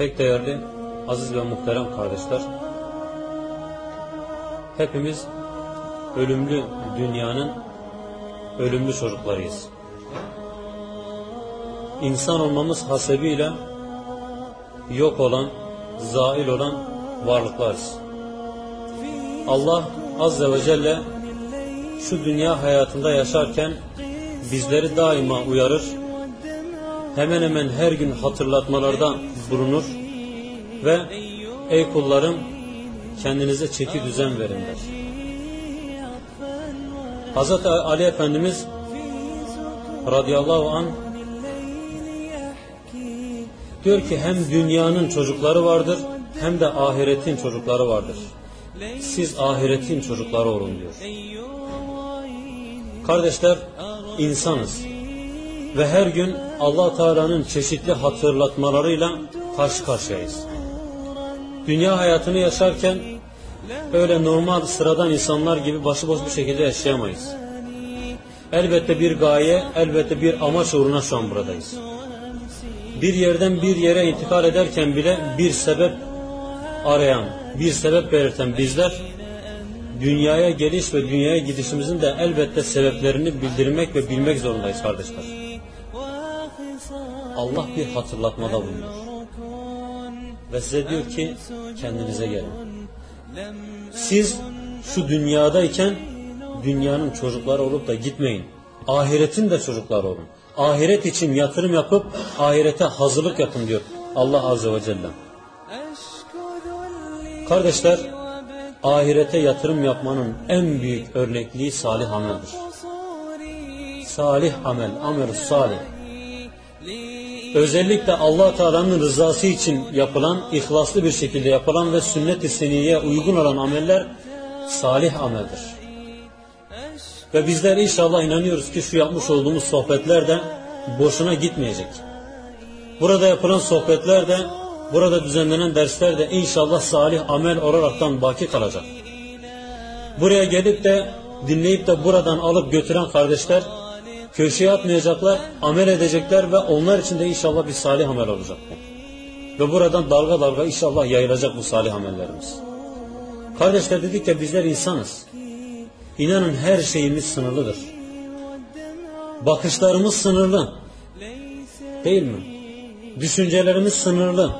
Pek değerli, aziz ve muhterem kardeşler, hepimiz ölümlü dünyanın ölümlü çocuklarıyız. İnsan olmamız hasebiyle yok olan, zail olan varlıklarız. Allah Azze ve Celle şu dünya hayatında yaşarken bizleri daima uyarır, hemen hemen her gün hatırlatmalarda bulunur ve ey kullarım kendinize çeki düzen verin der. Hz. Ali Efendimiz radıyallahu an diyor ki hem dünyanın çocukları vardır hem de ahiretin çocukları vardır. Siz ahiretin çocukları olun diyor. Kardeşler insanız ve her gün Allah Teala'nın çeşitli hatırlatmalarıyla karşı karşıyayız. Dünya hayatını yaşarken öyle normal sıradan insanlar gibi başıboş bir şekilde yaşayamayız. Elbette bir gaye, elbette bir amaç uğruna şu an buradayız. Bir yerden bir yere intikal ederken bile bir sebep arayan, bir sebep belirten bizler dünyaya geliş ve dünyaya gidişimizin de elbette sebeplerini bildirmek ve bilmek zorundayız kardeşler. Allah bir hatırlatmada bulunuyor. Ve size diyor ki kendinize gelin. Siz şu dünyadayken dünyanın çocukları olup da gitmeyin. Ahiretin de çocukları olun. Ahiret için yatırım yapıp ahirete hazırlık yapın diyor Allah Azze ve Celle. Kardeşler, ahirete yatırım yapmanın en büyük örnekliği salih ameldir. Salih amel, amel salih. Özellikle Allah Teala'nın rızası için yapılan, ihlaslı bir şekilde yapılan ve sünnet-i seniyeye uygun olan ameller salih ameldir. Ve bizler inşallah inanıyoruz ki şu yapmış olduğumuz sohbetler de boşuna gitmeyecek. Burada yapılan sohbetler de, burada düzenlenen dersler de inşallah salih amel olaraktan baki kalacak. Buraya gelip de dinleyip de buradan alıp götüren kardeşler köşeye atmayacaklar, amel edecekler ve onlar için de inşallah bir salih amel olacak. Ve buradan dalga dalga inşallah yayılacak bu salih amellerimiz. Kardeşler dedik ya bizler insanız. İnanın her şeyimiz sınırlıdır. Bakışlarımız sınırlı. Değil mi? Düşüncelerimiz sınırlı.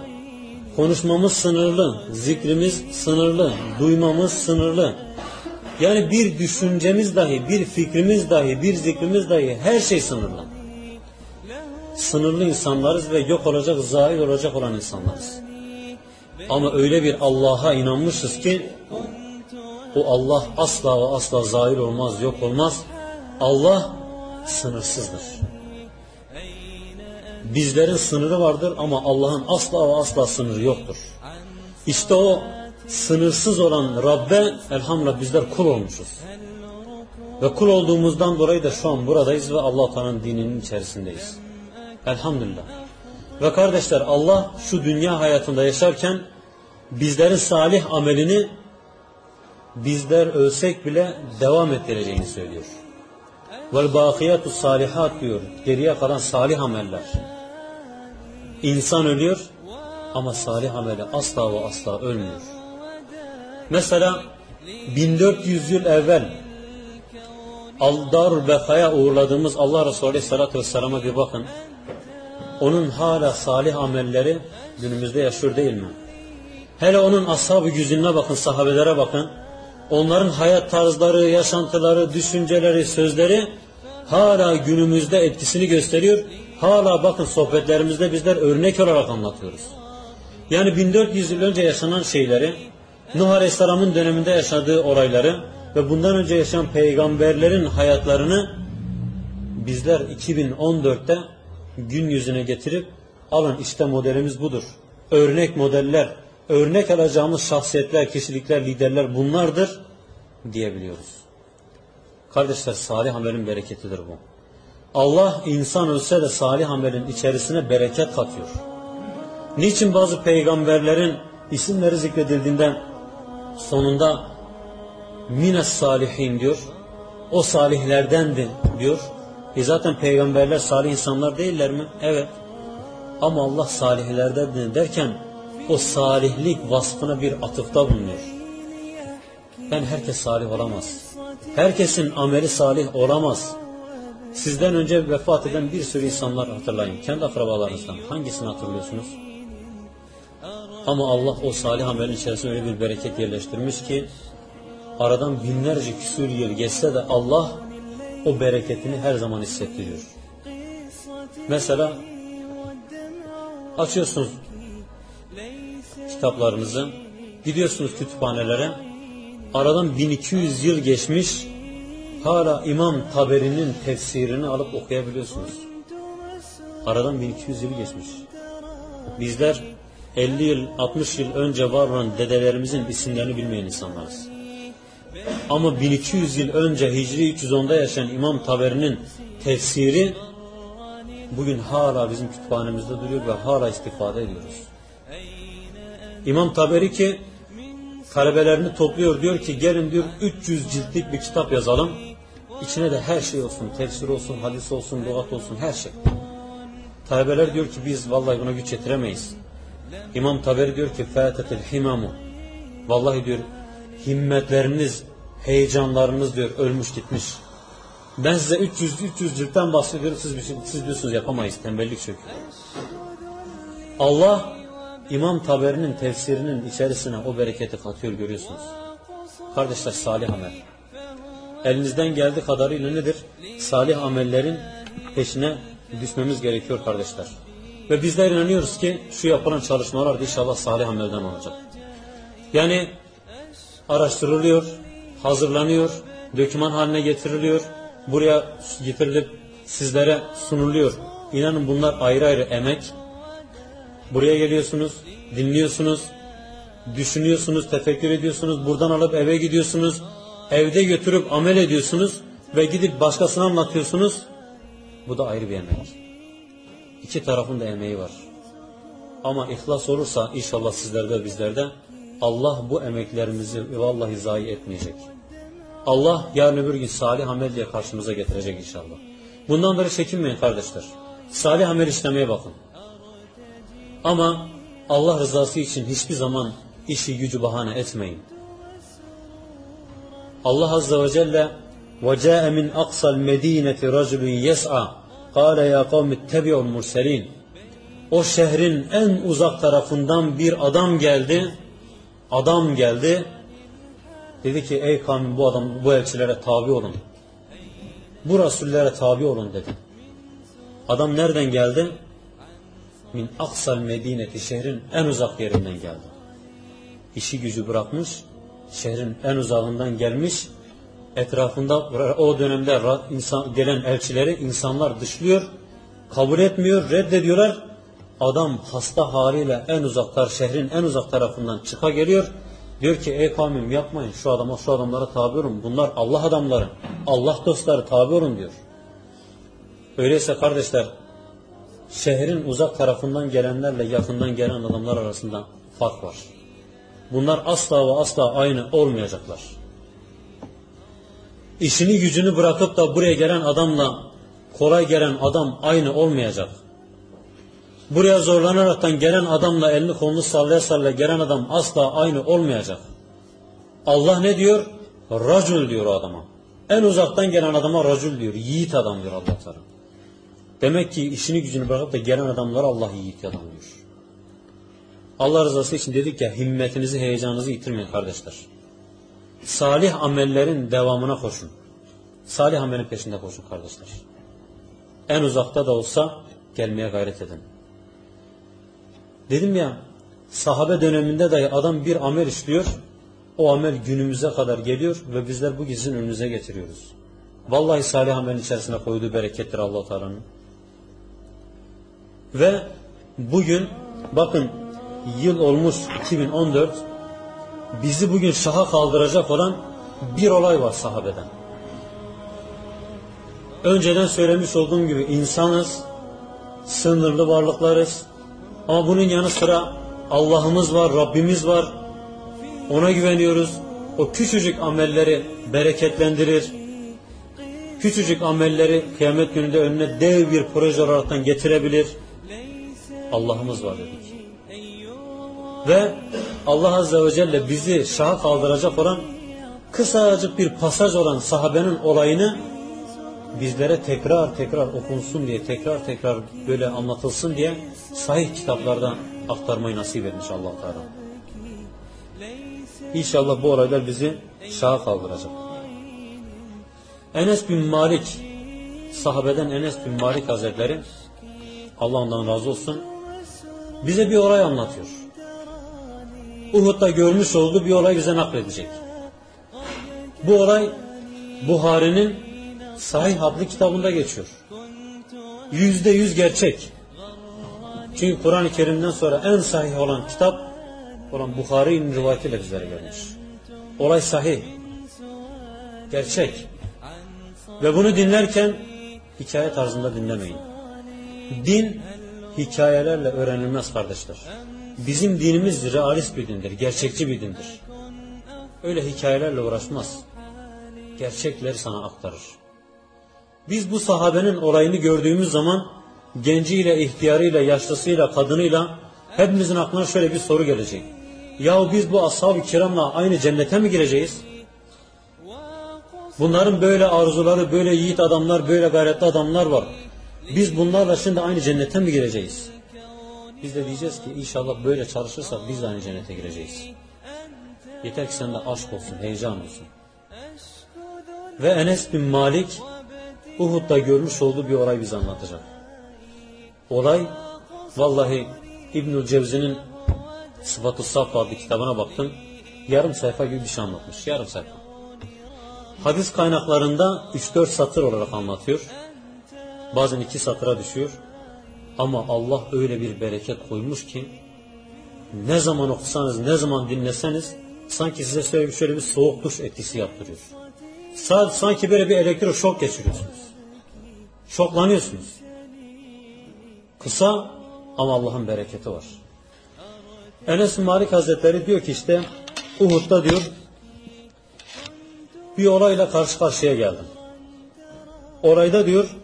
Konuşmamız sınırlı. Zikrimiz sınırlı. Duymamız sınırlı. Yani bir düşüncemiz dahi, bir fikrimiz dahi, bir zikrimiz dahi her şey sınırlı. Sınırlı insanlarız ve yok olacak, zahir olacak olan insanlarız. Ama öyle bir Allah'a inanmışız ki o Allah asla ve asla zahir olmaz, yok olmaz. Allah sınırsızdır. Bizlerin sınırı vardır ama Allah'ın asla ve asla sınırı yoktur. İşte o sınırsız olan Rabbe elhamdülillah bizler kul olmuşuz. Ve kul olduğumuzdan dolayı da şu an buradayız ve Allah Teala'nın dininin içerisindeyiz. Elhamdülillah. Ve kardeşler Allah şu dünya hayatında yaşarken bizlerin salih amelini bizler ölsek bile devam ettireceğini söylüyor. Vel bakiyatu salihat diyor. Geriye kalan salih ameller. İnsan ölüyor ama salih ameli asla ve asla ölmüyor. Mesela 1400 yıl evvel Aldar Beka'ya uğurladığımız Allah Resulü Aleyhisselatü Vesselam'a bir bakın. Onun hala salih amelleri günümüzde yaşıyor değil mi? Hele onun ashab-ı güzüne bakın, sahabelere bakın. Onların hayat tarzları, yaşantıları, düşünceleri, sözleri hala günümüzde etkisini gösteriyor. Hala bakın sohbetlerimizde bizler örnek olarak anlatıyoruz. Yani 1400 yıl önce yaşanan şeyleri, Nuh Aleyhisselam'ın döneminde yaşadığı olayları ve bundan önce yaşayan peygamberlerin hayatlarını bizler 2014'te gün yüzüne getirip alın işte modelimiz budur. Örnek modeller, örnek alacağımız şahsiyetler, kişilikler, liderler bunlardır diyebiliyoruz. Kardeşler salih amelin bereketidir bu. Allah insan ölse de salih amelin içerisine bereket katıyor. Niçin bazı peygamberlerin isimleri zikredildiğinde sonunda mines salihin diyor. O salihlerdendi diyor. E zaten peygamberler salih insanlar değiller mi? Evet. Ama Allah salihlerden derken o salihlik vasfına bir atıfta bulunuyor. Ben herkes salih olamaz. Herkesin ameli salih olamaz. Sizden önce vefat eden bir sürü insanlar hatırlayın. Kendi akrabalarınızdan. Hangisini hatırlıyorsunuz? Ama Allah o salih amelin içerisine öyle bir bereket yerleştirmiş ki aradan binlerce küsur yıl geçse de Allah o bereketini her zaman hissettiriyor. Mesela açıyorsunuz kitaplarınızı, gidiyorsunuz kütüphanelere, aradan 1200 yıl geçmiş, hala İmam Taberi'nin tefsirini alıp okuyabiliyorsunuz. Aradan 1200 yıl geçmiş. Bizler 50 yıl, 60 yıl önce var olan dedelerimizin isimlerini bilmeyen insanlarız. Ama 1200 yıl önce Hicri 310'da yaşayan İmam Taberi'nin tefsiri bugün hala bizim kütüphanemizde duruyor ve hala istifade ediyoruz. İmam Taberi ki talebelerini topluyor diyor ki gelin diyor 300 ciltlik bir kitap yazalım. İçine de her şey olsun, tefsir olsun, hadis olsun, lügat olsun, her şey. Talebeler diyor ki biz vallahi buna güç yetiremeyiz. İmam Taberi diyor ki fâtetil himamu. Vallahi diyor himmetleriniz, heyecanlarınız diyor ölmüş gitmiş. Ben size 300 300 ciltten bahsediyorum. Siz, siz diyorsunuz yapamayız. Tembellik çöküyor. Allah İmam Taberi'nin tefsirinin içerisine o bereketi katıyor görüyorsunuz. Kardeşler salih amel. Elinizden geldiği kadarıyla nedir? Salih amellerin peşine düşmemiz gerekiyor kardeşler. Ve bizler inanıyoruz ki şu yapılan çalışmalar da inşallah salih amelden olacak. Yani araştırılıyor, hazırlanıyor, döküman haline getiriliyor, buraya getirilip sizlere sunuluyor. İnanın bunlar ayrı ayrı emek. Buraya geliyorsunuz, dinliyorsunuz, düşünüyorsunuz, tefekkür ediyorsunuz, buradan alıp eve gidiyorsunuz, evde götürüp amel ediyorsunuz ve gidip başkasına anlatıyorsunuz. Bu da ayrı bir emek. İki tarafın da emeği var. Ama ihlas olursa inşallah sizlerde bizlerde Allah bu emeklerimizi vallahi zayi etmeyecek. Allah yarın öbür gün salih amel diye karşımıza getirecek inşallah. Bundan böyle çekinmeyin kardeşler. Salih amel işlemeye bakın. Ama Allah rızası için hiçbir zaman işi gücü bahane etmeyin. Allah Azze ve Celle وَجَاءَ مِنْ أَقْصَى الْمَد۪ينَةِ رَجُلٌ يَسْعَى Kale ya kavmi tebi'ul murselin. O şehrin en uzak tarafından bir adam geldi. Adam geldi. Dedi ki ey kavmim bu adam bu elçilere tabi olun. Bu rasullere tabi olun dedi. Adam nereden geldi? Min aksal medineti şehrin en uzak yerinden geldi. İşi gücü bırakmış, şehrin en uzağından gelmiş, etrafında o dönemde insan, gelen elçileri insanlar dışlıyor, kabul etmiyor, reddediyorlar. Adam hasta haliyle en uzaklar, şehrin en uzak tarafından çıka geliyor. Diyor ki ey kavmim yapmayın şu adama şu adamlara tabi olun. Bunlar Allah adamları, Allah dostları tabi olun diyor. Öyleyse kardeşler şehrin uzak tarafından gelenlerle yakından gelen adamlar arasında fark var. Bunlar asla ve asla aynı olmayacaklar. İşini gücünü bırakıp da buraya gelen adamla kolay gelen adam aynı olmayacak. Buraya zorlanaraktan gelen adamla elini kolunu sallaya sallaya gelen adam asla aynı olmayacak. Allah ne diyor? Racul diyor o adama. En uzaktan gelen adama racul diyor. Yiğit adam diyor Allah Teala. Demek ki işini gücünü bırakıp da gelen adamlara Allah yiğit adam diyor. Allah rızası için dedik ya himmetinizi, heyecanınızı yitirmeyin kardeşler. Salih amellerin devamına koşun. Salih amelin peşinde koşun kardeşler. En uzakta da olsa gelmeye gayret edin. Dedim ya sahabe döneminde de adam bir amel işliyor. O amel günümüze kadar geliyor ve bizler bu gizin önünüze getiriyoruz. Vallahi salih amelin içerisine koyduğu berekettir allah Teala'nın. Ve bugün bakın yıl olmuş 2014 bizi bugün şaha kaldıracak olan bir olay var sahabeden. Önceden söylemiş olduğum gibi insanız, sınırlı varlıklarız. Ama bunun yanı sıra Allah'ımız var, Rabbimiz var. Ona güveniyoruz. O küçücük amelleri bereketlendirir. Küçücük amelleri kıyamet gününde önüne dev bir proje olarak getirebilir. Allah'ımız var dedik. Ve Allah Azze ve Celle bizi şaha kaldıracak olan kısacık bir pasaj olan sahabenin olayını bizlere tekrar tekrar okunsun diye, tekrar tekrar böyle anlatılsın diye sahih kitaplardan aktarmayı nasip etmiş allah Teala. İnşallah bu olaylar bizi şaha kaldıracak. Enes bin Malik, sahabeden Enes bin Malik Hazretleri, Allah ondan razı olsun, bize bir olay anlatıyor. Uhud'da görmüş olduğu bir olay bize nakledecek. Bu olay Buhari'nin Sahih adlı kitabında geçiyor. Yüzde yüz gerçek. Çünkü Kur'an-ı Kerim'den sonra en sahih olan kitap olan Bukhari'nin rivayetiyle bizlere gelmiş. Olay sahih. Gerçek. Ve bunu dinlerken hikaye tarzında dinlemeyin. Din hikayelerle öğrenilmez kardeşler. Bizim dinimiz realist bir dindir, gerçekçi bir dindir. Öyle hikayelerle uğraşmaz. Gerçekleri sana aktarır. Biz bu sahabenin olayını gördüğümüz zaman genciyle, ihtiyarıyla, yaşlısıyla, kadınıyla hepimizin aklına şöyle bir soru gelecek. Yahu biz bu ashab-ı kiramla aynı cennete mi gireceğiz? Bunların böyle arzuları, böyle yiğit adamlar, böyle gayretli adamlar var. Biz bunlarla şimdi aynı cennete mi gireceğiz? Biz de diyeceğiz ki inşallah böyle çalışırsak biz de aynı cennete gireceğiz. Yeter ki sende aşk olsun, heyecan olsun. Ve Enes bin Malik Uhud'da görmüş olduğu bir olay bize anlatacak. Olay vallahi İbnül Cevzi'nin Sıfat-ı Saf adlı kitabına baktım. Yarım sayfa gibi bir şey anlatmış. Yarım sayfa. Hadis kaynaklarında 3-4 satır olarak anlatıyor. Bazen iki satıra düşüyor. Ama Allah öyle bir bereket koymuş ki ne zaman okusanız, ne zaman dinleseniz sanki size şöyle, şöyle bir soğuk duş etkisi yaptırıyor. Sanki böyle bir elektroşok geçiriyorsunuz. Şoklanıyorsunuz. Kısa ama Allah'ın bereketi var. Enes Malik Hazretleri diyor ki işte Uhud'da diyor bir olayla karşı karşıya geldim. Orayda diyor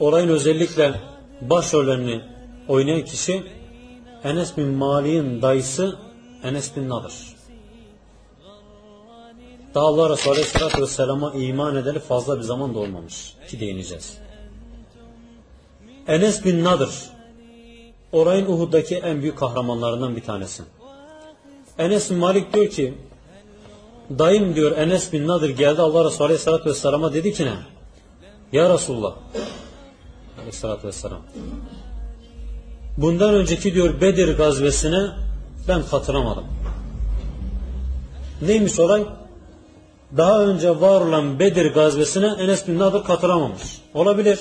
olayın özellikle başrollerini oynayan kişi Enes bin Malik'in dayısı Enes bin Nadir. Daha Allah Resulü Aleyhisselatü Vesselam'a iman edeli fazla bir zaman da olmamış ki değineceğiz. Enes bin Nadir orayın Uhud'daki en büyük kahramanlarından bir tanesi. Enes bin Malik diyor ki dayım diyor Enes bin Nadir geldi Allah Resulü Aleyhisselatü Vesselam'a dedi ki ne? Ya Resulullah Aleyhisselatü Vesselam bundan önceki diyor Bedir gazvesine ben katılamadım. Neymiş olay? Daha önce var olan Bedir gazvesine Enes bin Nadir katılamamış. Olabilir.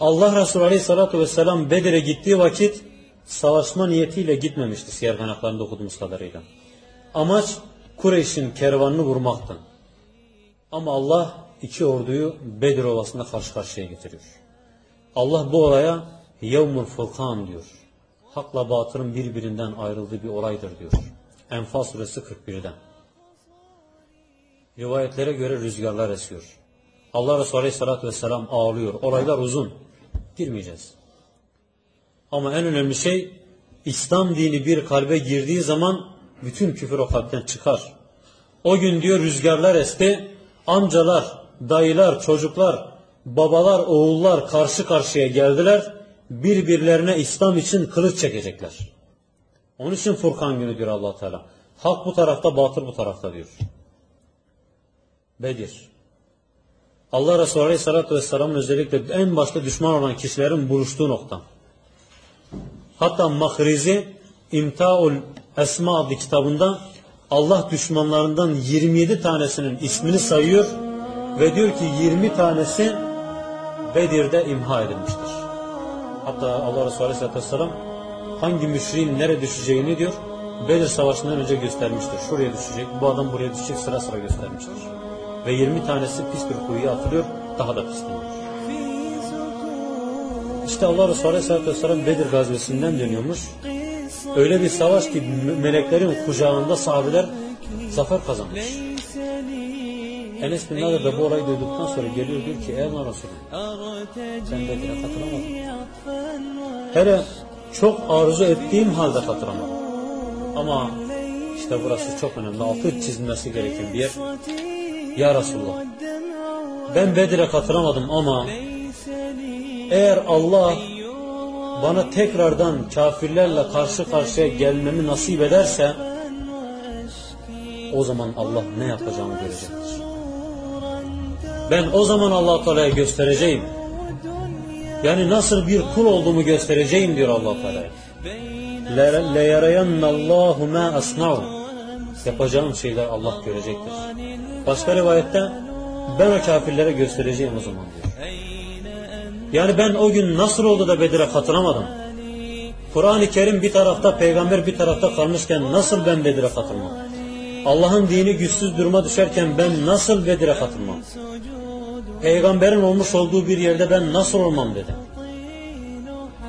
Allah Resulü Aleyhisselatü Vesselam Bedir'e gittiği vakit savaşma niyetiyle gitmemişti siyer kaynaklarında okuduğumuz kadarıyla. Amaç Kureyş'in kervanını vurmaktı. Ama Allah iki orduyu Bedir Ovası'nda karşı karşıya getiriyor. Allah bu olaya Yevmul Furkan diyor. Hakla batılın birbirinden ayrıldığı bir olaydır diyor. Enfal suresi 41'den. Rivayetlere göre rüzgarlar esiyor. Allah Resulü Aleyhisselatü Vesselam ağlıyor. Olaylar uzun. Girmeyeceğiz. Ama en önemli şey İslam dini bir kalbe girdiği zaman bütün küfür o kalpten çıkar. O gün diyor rüzgarlar esti. Amcalar, dayılar, çocuklar, babalar, oğullar karşı karşıya geldiler. Birbirlerine İslam için kılıç çekecekler. Onun için Furkan günü diyor allah Teala. Hak bu tarafta, batıl bu tarafta diyor. Bedir. Allah Resulü Aleyhisselatü Vesselam'ın özellikle en başta düşman olan kişilerin buluştuğu nokta. Hatta Mahrizi İmtaul Esma adlı kitabında Allah düşmanlarından 27 tanesinin ismini sayıyor ve diyor ki 20 tanesi Bedir'de imha edilmiştir. Hatta Allah Resulü Aleyhisselatü Vesselam hangi müşriğin nereye düşeceğini diyor Bedir Savaşı'ndan önce göstermiştir. Şuraya düşecek, bu adam buraya düşecek sıra sıra göstermiştir. Ve 20 tanesi pis bir kuyuya atılıyor, daha da pisleniyor. İşte Allah Resulü Aleyhisselatü Vesselam Bedir gazvesinden dönüyormuş. Öyle bir savaş ki meleklerin kucağında sahabeler zafer kazanmış. Enes bin Nadir de bu olayı duyduktan sonra geliyor diyor ki ey Allah Resulü sen Bedir'e katılamadın. Hele çok arzu ettiğim halde katılamadım. Ama işte burası çok önemli. Altı çizilmesi gereken bir yer. Ya Resulullah ben Bedir'e katılamadım ama eğer Allah bana tekrardan kafirlerle karşı karşıya gelmemi nasip ederse o zaman Allah ne yapacağımı görecektir. Ben o zaman Allah Teala'ya göstereceğim. Yani nasıl bir kul olduğumu göstereceğim diyor Allah Teala. Le yarayannallahu ma asna'u. Yapacağım şeyler Allah görecektir. Başka rivayette ben o kafirlere göstereceğim o zaman diyor. Yani ben o gün nasıl oldu da Bedir'e katılamadım? Kur'an-ı Kerim bir tarafta, peygamber bir tarafta kalmışken nasıl ben Bedir'e katılmam? Allah'ın dini güçsüz duruma düşerken ben nasıl Bedir'e katılmam? Peygamberin olmuş olduğu bir yerde ben nasıl olmam dedim.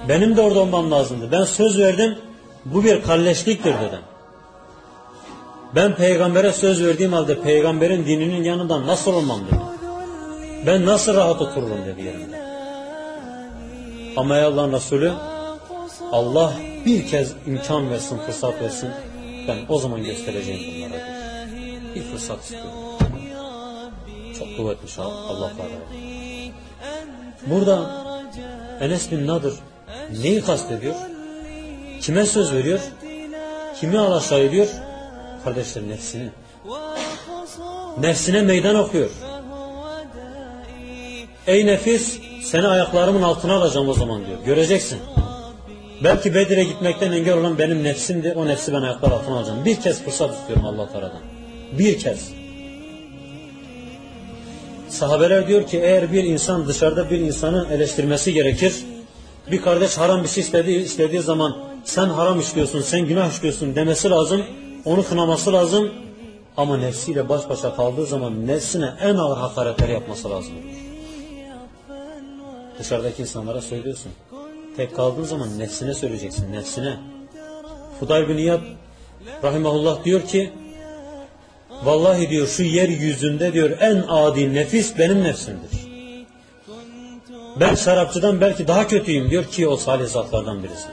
Benim de orada olmam lazımdı. Ben söz verdim, bu bir kalleşliktir dedim. Ben peygambere söz verdiğim halde peygamberin dininin yanında nasıl olmam dedim. Ben nasıl rahat otururum dedi yerimde. Ama ey Allah'ın Resulü Allah bir kez imkan versin, fırsat versin. Ben o zaman göstereceğim bunlara diyor. Bir fırsat istiyorum. Çok kuvvetli Allah Teala. Burada Enes bin Nadir neyi kastediyor? Kime söz veriyor? Kimi alaşağı ediyor? Kardeşler nefsini. Nefsine meydan okuyor. Ey nefis seni ayaklarımın altına alacağım o zaman diyor. Göreceksin. Belki Bedir'e gitmekten engel olan benim nefsimdi. O nefsi ben ayaklar altına alacağım. Bir kez fırsat istiyorum Allah Teala'dan. Bir kez. Sahabeler diyor ki eğer bir insan dışarıda bir insanı eleştirmesi gerekir. Bir kardeş haram bir şey istediği, istediği zaman sen haram işliyorsun, sen günah işliyorsun demesi lazım. Onu kınaması lazım. Ama nefsiyle baş başa kaldığı zaman nefsine en ağır hakaretleri yapması lazım. Dışarıdaki insanlara söylüyorsun. Tek kaldığın zaman nefsine söyleyeceksin, nefsine. Fudayl bin İyad rahimahullah diyor ki Vallahi diyor şu yeryüzünde diyor en adi nefis benim nefsimdir. Ben şarapçıdan belki daha kötüyüm diyor ki o salih zatlardan birisi.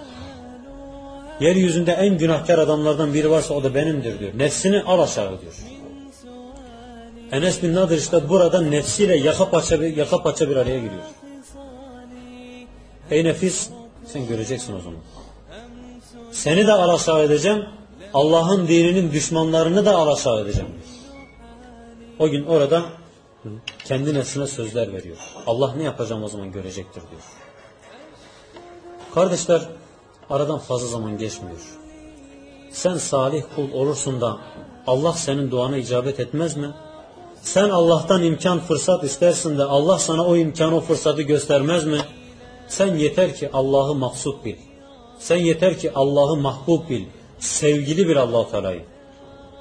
Yeryüzünde en günahkar adamlardan biri varsa o da benimdir diyor. Nefsini al aşağı diyor. Enes bin Nadir işte burada nefsiyle yaka paça yaka paça bir araya giriyor. Ey nefis sen göreceksin o zaman. Seni de alaşağı edeceğim. Allah'ın dininin düşmanlarını da alaşağı edeceğim. O gün orada kendi nefsine sözler veriyor. Allah ne yapacağım o zaman görecektir diyor. Kardeşler aradan fazla zaman geçmiyor. Sen salih kul olursun da Allah senin duana icabet etmez mi? Sen Allah'tan imkan fırsat istersin de Allah sana o imkanı o fırsatı göstermez mi? Sen yeter ki Allah'ı maksut bil. Sen yeter ki Allah'ı mahbub bil. Sevgili bir Allah Teala'yı.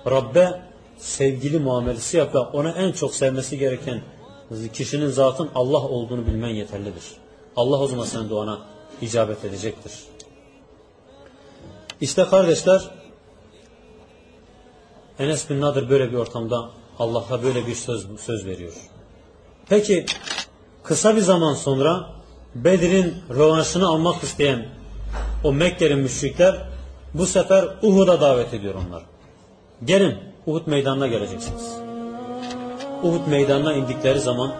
Rabbe sevgili muamelesi yap ve ona en çok sevmesi gereken kişinin zatın Allah olduğunu bilmen yeterlidir. Allah o zaman senin duana icabet edecektir. İşte kardeşler Enes bin Nadir böyle bir ortamda Allah'a böyle bir söz, söz veriyor. Peki kısa bir zaman sonra Bedir'in rövanşını almak isteyen o Mekkeli müşrikler bu sefer Uhud'a davet ediyor onlar. Gelin Uhud meydanına geleceksiniz. Uhud meydanına indikleri zaman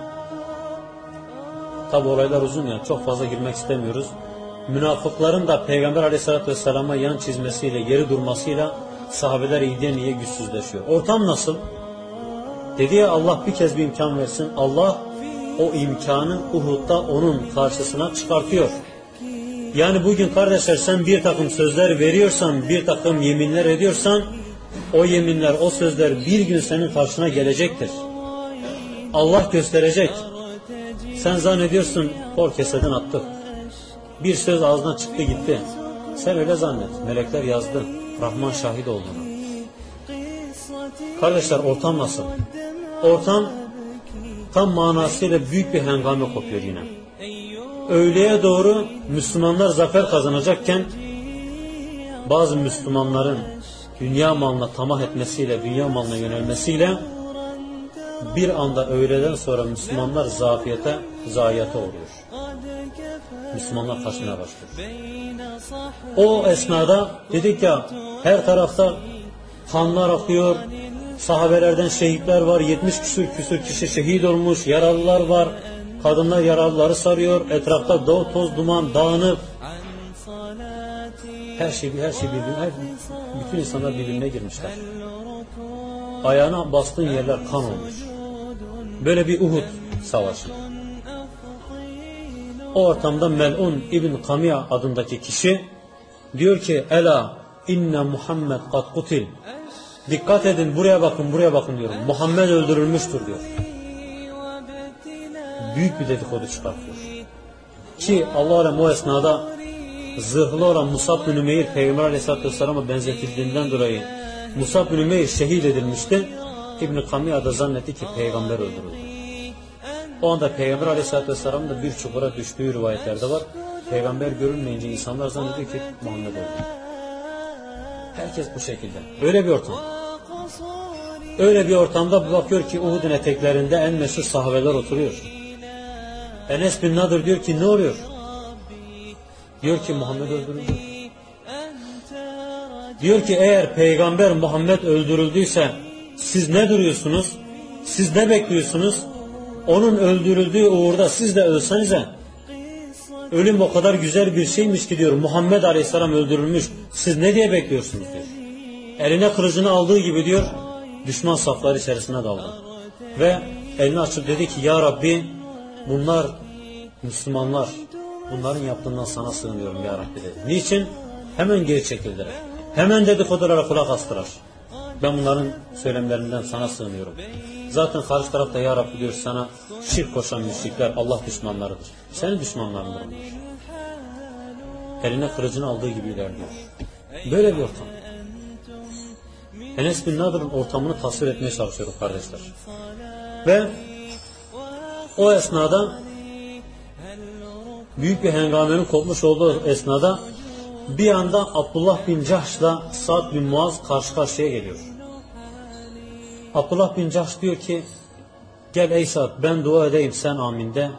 tabi olaylar uzun ya çok fazla girmek istemiyoruz. Münafıkların da Peygamber aleyhissalatü vesselama yan çizmesiyle geri durmasıyla sahabeler iyiden iyiye güçsüzleşiyor. Ortam nasıl? Dedi ya Allah bir kez bir imkan versin. Allah o imkanı Uhud'da onun karşısına çıkartıyor. Yani bugün kardeşler sen bir takım sözler veriyorsan, bir takım yeminler ediyorsan o yeminler, o sözler bir gün senin karşına gelecektir. Allah gösterecek. Sen zannediyorsun kor keseden attık. Bir söz ağzına çıktı gitti. Sen öyle zannet. Melekler yazdı. Rahman şahit olduğunu. Kardeşler ortam nasıl? Ortam tam manasıyla büyük bir hengame kopuyor yine. Öğleye doğru Müslümanlar zafer kazanacakken bazı Müslümanların dünya malına tamah etmesiyle, dünya malına yönelmesiyle bir anda öğleden sonra Müslümanlar zafiyete, zayiate oluyor. Müslümanlar kaçmaya başlıyor. O esnada dedik ya her tarafta kanlar akıyor. Sahabelerden şehitler var. 70 küsür küsür kişi şehit olmuş. Yaralılar var. Kadınlar yaralıları sarıyor. Etrafta doğu toz duman dağınık. Her şey her şey birbirine, her, bütün insanlar birbirine girmişler. Ayağına bastığın yerler kan olmuş. Böyle bir Uhud savaşı. O ortamda Mel'un İbn Kamiya adındaki kişi diyor ki Ela inne Muhammed kad kutil. Dikkat edin buraya bakın buraya bakın diyorum. Muhammed öldürülmüştür diyor. Büyük bir dedikodu çıkartıyor. Ki Allah alem o esnada zırhlı olan Musab bin Ümeyr Peygamber Aleyhisselatü Vesselam'a benzetildiğinden dolayı Musab bin Ümeyr şehit edilmişti. İbn-i Kamiya da zannetti ki peygamber öldürüldü. O anda Peygamber Aleyhisselatü Vesselam da bir çukura düştüğü rivayetlerde var. Peygamber görünmeyince insanlar zannediyor ki Muhammed öldü. Herkes bu şekilde. Öyle bir ortam. Öyle bir ortamda bakıyor ki Uhud'un eteklerinde en meşhur sahabeler oturuyor. Enes bin Nadir diyor ki ne oluyor? Diyor ki Muhammed öldürüldü. Diyor ki eğer peygamber Muhammed öldürüldüyse siz ne duruyorsunuz? Siz ne bekliyorsunuz? Onun öldürüldüğü uğurda siz de ölsenize. Ölüm o kadar güzel bir şeymiş ki diyor. Muhammed Aleyhisselam öldürülmüş. Siz ne diye bekliyorsunuz diyor. Eline kılıcını aldığı gibi diyor. Düşman safları içerisine daldı. Ve elini açıp dedi ki Ya Rabbi bunlar Müslümanlar. Bunların yaptığından sana sığınıyorum Ya Rabbi dedi. Niçin? Hemen geri çekildiler. Hemen dedikodulara kulak astılar. Ben bunların söylemlerinden sana sığınıyorum. Zaten karşı tarafta Ya Rabbi diyor sana şirk koşan müşrikler Allah düşmanlarıdır. Senin düşmanlarındır onlar. Eline kılıcını aldığı gibi ilerliyor. Böyle bir ortam. Enes bin Nadir'in ortamını tasvir etmeye çalışıyoruz kardeşler. Ve o esnada büyük bir hengamenin kopmuş olduğu esnada bir anda Abdullah bin Cahş'la Sa'd bin Muaz karşı karşıya geliyor. Abdullah bin Cahş diyor ki gel ey Sa'd ben dua edeyim sen amin de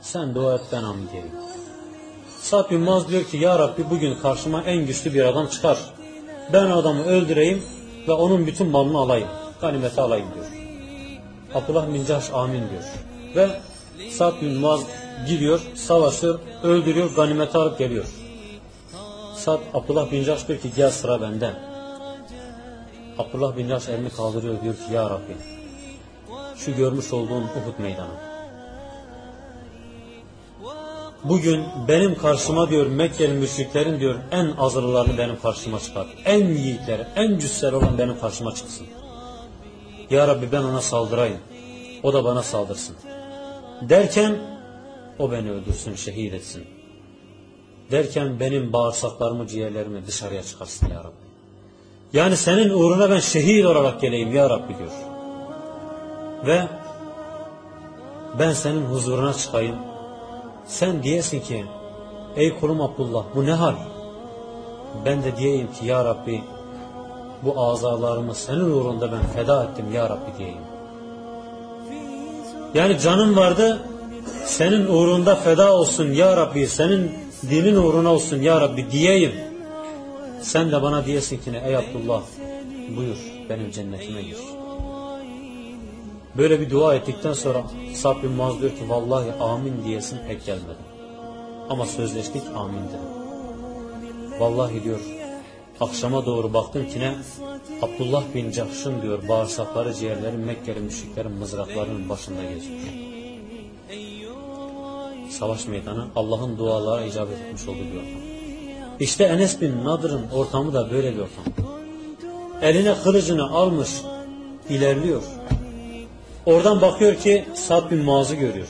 sen dua et ben amin diyeyim. Sa'd bin Muaz diyor ki ya Rabbi bugün karşıma en güçlü bir adam çıkar. Ben adamı öldüreyim ve onun bütün malını alayım. Ganimeti alayım diyor. Abdullah bin Cahş amin diyor. Ve Sa'd bin Muaz gidiyor, savaşır, öldürüyor, ganimeti alıp geliyor. Sa'd Abdullah bin Cahş diyor ki gel sıra bende. Abdullah bin Cahş elini kaldırıyor diyor ki ya Rabbi şu görmüş olduğun Uhud meydanı. Bugün benim karşıma diyor Mekkeli müşriklerin diyor en azırlarını benim karşıma çıkar. En yiğitleri, en cüsseli olan benim karşıma çıksın. Ya Rabbi ben ona saldırayım. O da bana saldırsın. Derken o beni öldürsün, şehit etsin. Derken benim bağırsaklarımı, ciğerlerimi dışarıya çıkarsın ya Rabbi. Yani senin uğruna ben şehit olarak geleyim ya Rabbi diyor. Ve ben senin huzuruna çıkayım. Sen diyesin ki ey kulum Abdullah bu ne hal? Ben de diyeyim ki ya Rabbi bu azalarımı senin uğrunda ben feda ettim ya Rabbi diyeyim. Yani canım vardı senin uğrunda feda olsun ya Rabbi senin dinin uğruna olsun ya Rabbi diyeyim. Sen de bana diyesin ki ne ey Abdullah buyur benim cennetime gir. Böyle bir dua ettikten sonra Sa'd bin Muaz diyor ki vallahi amin diyesin pek gelmedi. Ama sözleştik amin dedim. Vallahi diyor akşama doğru baktım ki ne Abdullah bin Cahş'ın diyor bağırsakları ciğerleri Mekkeli müşriklerin mızraklarının başında geziyor. Savaş meydanı Allah'ın dualara icabet etmiş olduğu bir ortam. İşte Enes bin Nadır'ın ortamı da böyle bir ortam. Eline kılıcını almış ilerliyor. Oradan bakıyor ki Sa'd bin Muaz'ı görüyor.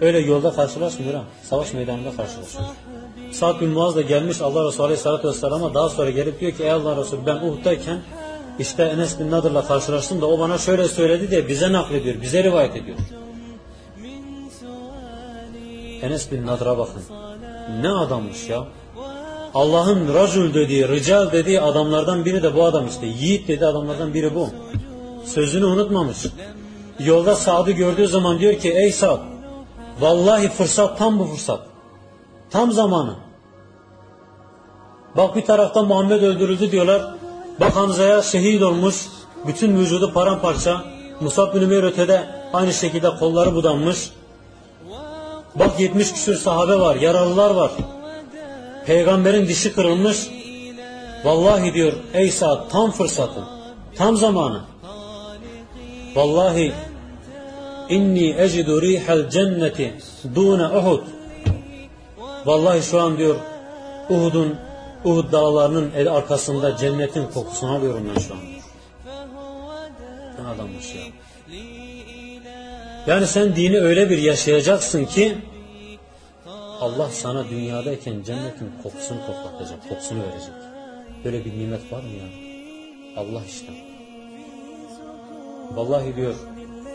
Öyle yolda karşılaşmıyor ha. Savaş meydanında karşılaşıyor. Sa'd bin Muaz da gelmiş Allah Resulü Aleyhisselatü Vesselam'a daha sonra gelip diyor ki ey Allah Resulü ben Uhud'dayken işte Enes bin Nadır'la karşılaştım da o bana şöyle söyledi de bize naklediyor, bize rivayet ediyor. Enes bin Nadır'a bakın. Ne adammış ya. Allah'ın racul dediği, rical dediği adamlardan biri de bu adam işte. Yiğit dediği adamlardan biri bu. Sözünü unutmamış. Yolda Sa'd'ı gördüğü zaman diyor ki ey Sa'd vallahi fırsat tam bu fırsat. Tam zamanı. Bak bir taraftan Muhammed öldürüldü diyorlar. Bak Hamza'ya şehit olmuş. Bütün vücudu paramparça. Musab bin Ümeyr ötede aynı şekilde kolları budanmış. Bak 70 küsür sahabe var, yaralılar var. Peygamberin dişi kırılmış. Vallahi diyor ey saat tam fırsatı, tam zamanı. Vallahi inni ecidu rihal cenneti dune Uhud. Vallahi şu an diyor Uhud'un Uhud dağlarının el arkasında cennetin kokusunu alıyorum ben şu an. Ne adammış ya. Yani sen dini öyle bir yaşayacaksın ki Allah sana dünyadayken cennetin kokusunu koklatacak, kokusunu verecek. Böyle bir nimet var mı ya? Allah işte. Vallahi diyor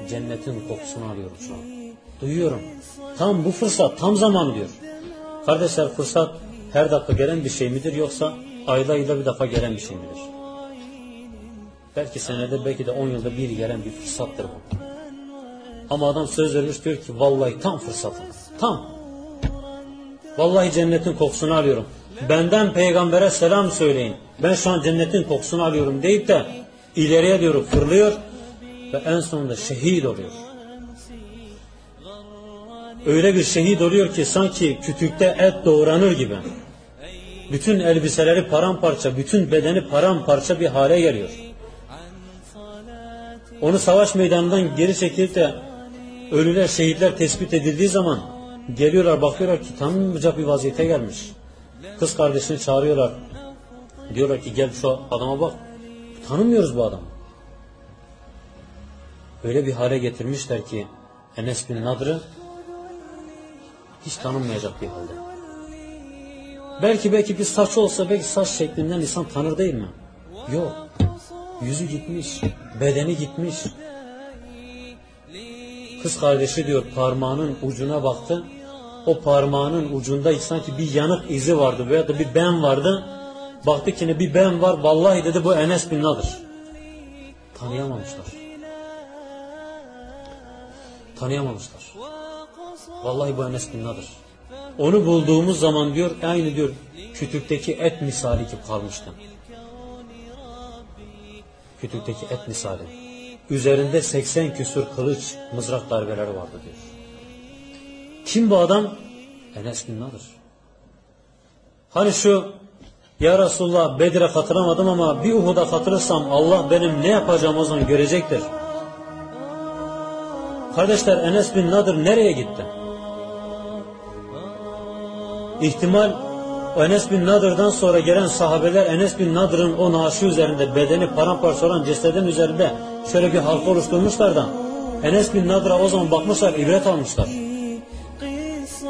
cennetin kokusunu alıyorum şu an. Duyuyorum. Tam bu fırsat, tam zaman diyor. Kardeşler fırsat her dakika gelen bir şey midir yoksa ayda ayda bir defa gelen bir şey midir? Belki senede belki de on yılda bir gelen bir fırsattır bu. Ama adam söz vermiş diyor ki vallahi tam fırsatı. Tam. Vallahi cennetin kokusunu alıyorum. Benden peygambere selam söyleyin. Ben şu an cennetin kokusunu alıyorum deyip de ileriye diyor fırlıyor ve en sonunda şehit oluyor. Öyle bir şehit oluyor ki sanki kütükte et doğranır gibi. Bütün elbiseleri paramparça, bütün bedeni paramparça bir hale geliyor. Onu savaş meydanından geri çekilip de ölüler, şehitler tespit edildiği zaman geliyorlar, bakıyorlar ki tanınmayacak bir vaziyete gelmiş. Kız kardeşini çağırıyorlar. Diyorlar ki gel şu adama bak. Tanımıyoruz bu adamı. Öyle bir hale getirmişler ki Enes bin Nadr'ı hiç tanınmayacak bir halde. Belki belki bir saç olsa belki saç şeklinden insan tanır değil mi? Yok. Yüzü gitmiş, bedeni gitmiş. Kız kardeşi diyor parmağının ucuna baktı. O parmağının ucunda sanki bir yanık izi vardı veya da bir ben vardı. Baktı ki ne bir ben var vallahi dedi bu Enes bin Nadır. Tanıyamamışlar. Tanıyamamışlar. Vallahi bu Enes bin Nadır. Onu bulduğumuz zaman diyor aynı diyor kütükteki et misali gibi kalmıştı. Kütükteki et misali. Üzerinde 80 küsur kılıç, mızrak darbeleri vardı diyor. Kim bu adam? Enes bin Nadır. Hani şu ya Resulullah Bedir'e katılamadım ama bir Uhud'a katılırsam Allah benim ne yapacağım o zaman görecektir. Kardeşler Enes bin Nadır nereye gitti? İhtimal Enes bin Nadır'dan sonra gelen sahabeler Enes bin Nadır'ın o naaşı üzerinde bedeni paramparça olan cesedin üzerinde şöyle bir halka oluşturmuşlar da Enes bin Nadır'a o zaman bakmışlar ibret almışlar.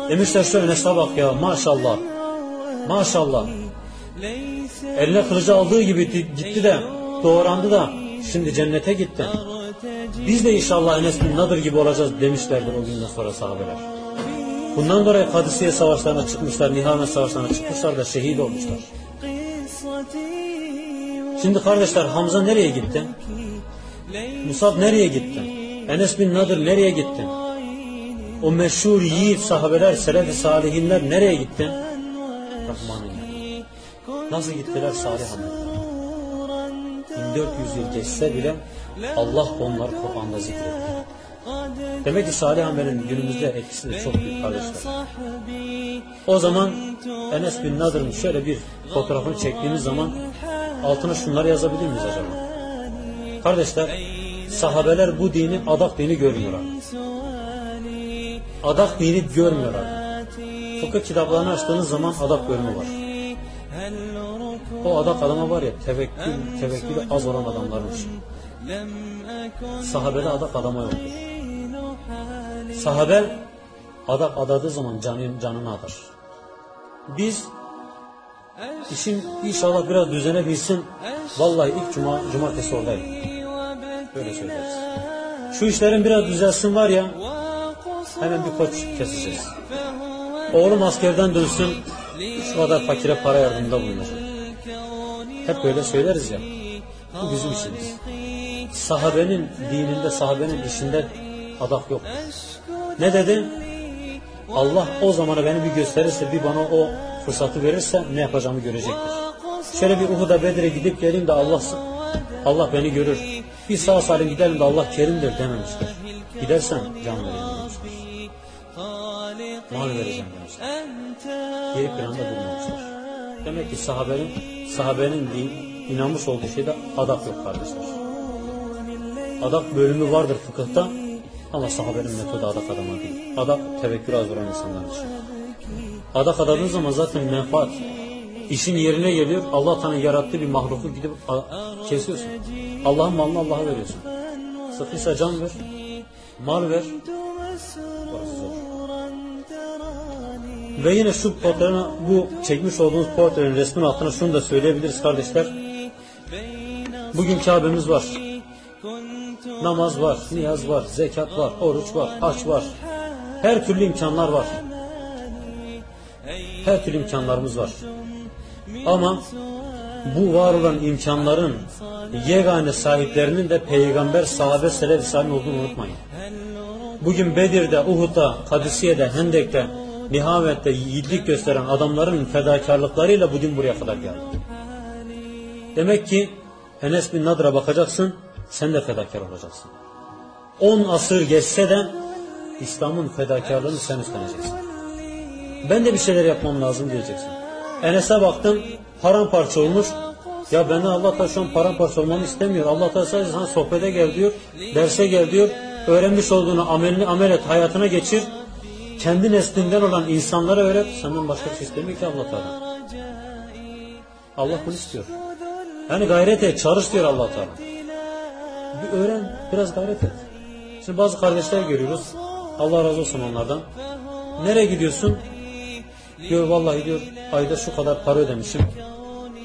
Demişler şu Enes'e bak ya maşallah maşallah eline kılıcı aldığı gibi gitti de doğrandı da şimdi cennete gitti. Biz de inşallah Enes bin Nadır gibi olacağız demişlerdir o günden sonra sahabeler. Bundan dolayı Kadisiye savaşlarına çıkmışlar, Nihame savaşlarına çıkmışlar da şehit olmuşlar. Şimdi kardeşler Hamza nereye gitti? Musab nereye gitti? Enes bin Nadır nereye gitti? O meşhur yiğit sahabeler, selef-i salihinler nereye gitti? Rahman'ın Nasıl gittiler salih ameller? 1400 yıl geçse bile Allah onları Kur'an'da zikretti. Demek ki salih amelin günümüzde etkisi de çok büyük kardeşler. O zaman Enes bin Nadır'ın şöyle bir fotoğrafını çektiğimiz zaman altına şunları yazabilir miyiz acaba? Kardeşler, sahabeler bu dini adak dini görmüyorlar. Adak dini görmüyorlar. Fıkıh kitaplarını açtığınız zaman adak bölümü var. O adak adama var ya tevekkül, tevekkülü az olan adamlarmış. Sahabede adak adama yoktur. Sahabe adak adadığı zaman canın, canını adar. Biz işin inşallah biraz düzene bilsin. Vallahi ilk cuma, cumartesi oradayım. Böyle söyleriz. Şu işlerin biraz düzelsin var ya hemen bir koç keseceğiz. Oğlum askerden dönsün şu kadar fakire para yardımında bulunacak. Hep böyle söyleriz ya. Bu bizim işimiz. Sahabenin dininde, sahabenin işinde adak yok. Ne dedi? Allah o zamana beni bir gösterirse, bir bana o fırsatı verirse ne yapacağımı görecektir. Şöyle bir Uhud'a Bedir'e gidip geleyim de Allah Allah beni görür. Bir sağ salim gidelim de Allah kerimdir dememiştir. Gidersen can demiştir. Mal vereceğim demiştir. Geri planda bulmamıştır. Demek ki sahabenin, sahabenin din, inanmış olduğu şeyde adak yok kardeşler. Adak bölümü vardır fıkıhta ama sahabenin metodu adak adama değil. Adak tevekkül az duran insanlar için. Adak adadığın zaman zaten menfaat. İşin yerine geliyor. Allah Teala yarattığı bir mahluku gidip kesiyorsun. Allah'ın malını Allah'a veriyorsun. Sıkıysa can ver. Mal ver. Ve yine şu portrenin, bu çekmiş olduğumuz portrenin resmin altına şunu da söyleyebiliriz kardeşler. Bugün Kabe'miz var. Namaz var, niyaz var, zekat var, oruç var, haç var. Her türlü imkanlar var. Her türlü imkanlarımız var. Ama bu var olan imkanların yegane sahiplerinin de peygamber, sahabe, selef olduğunu unutmayın. Bugün Bedir'de, Uhud'da, Kadisiye'de, Hendek'te, Nihavette yiğitlik gösteren adamların fedakarlıklarıyla bugün buraya kadar geldi. Demek ki Enes bin Nadır'a bakacaksın, sen de fedakar olacaksın. 10 asır geçse de İslam'ın fedakarlığını sen üstleneceksin. Ben de bir şeyler yapmam lazım diyeceksin. Enes'e baktım, paramparça olmuş. Ya benden Allah da şu an paramparça olmamı istemiyor. Allah da sadece sana sohbete gel diyor, derse gel diyor. Öğrenmiş olduğunu amelini amel et, hayatına geçir. Kendi neslinden olan insanlara öğret. Senden başka bir şey istemiyor ki Allah Teala. Allah bunu istiyor. Yani gayret et, çalış diyor Allah Teala. Bir öğren, biraz gayret et. Şimdi bazı kardeşler görüyoruz. Allah razı olsun onlardan. Nereye gidiyorsun? Diyor vallahi diyor ayda şu kadar para ödemişim.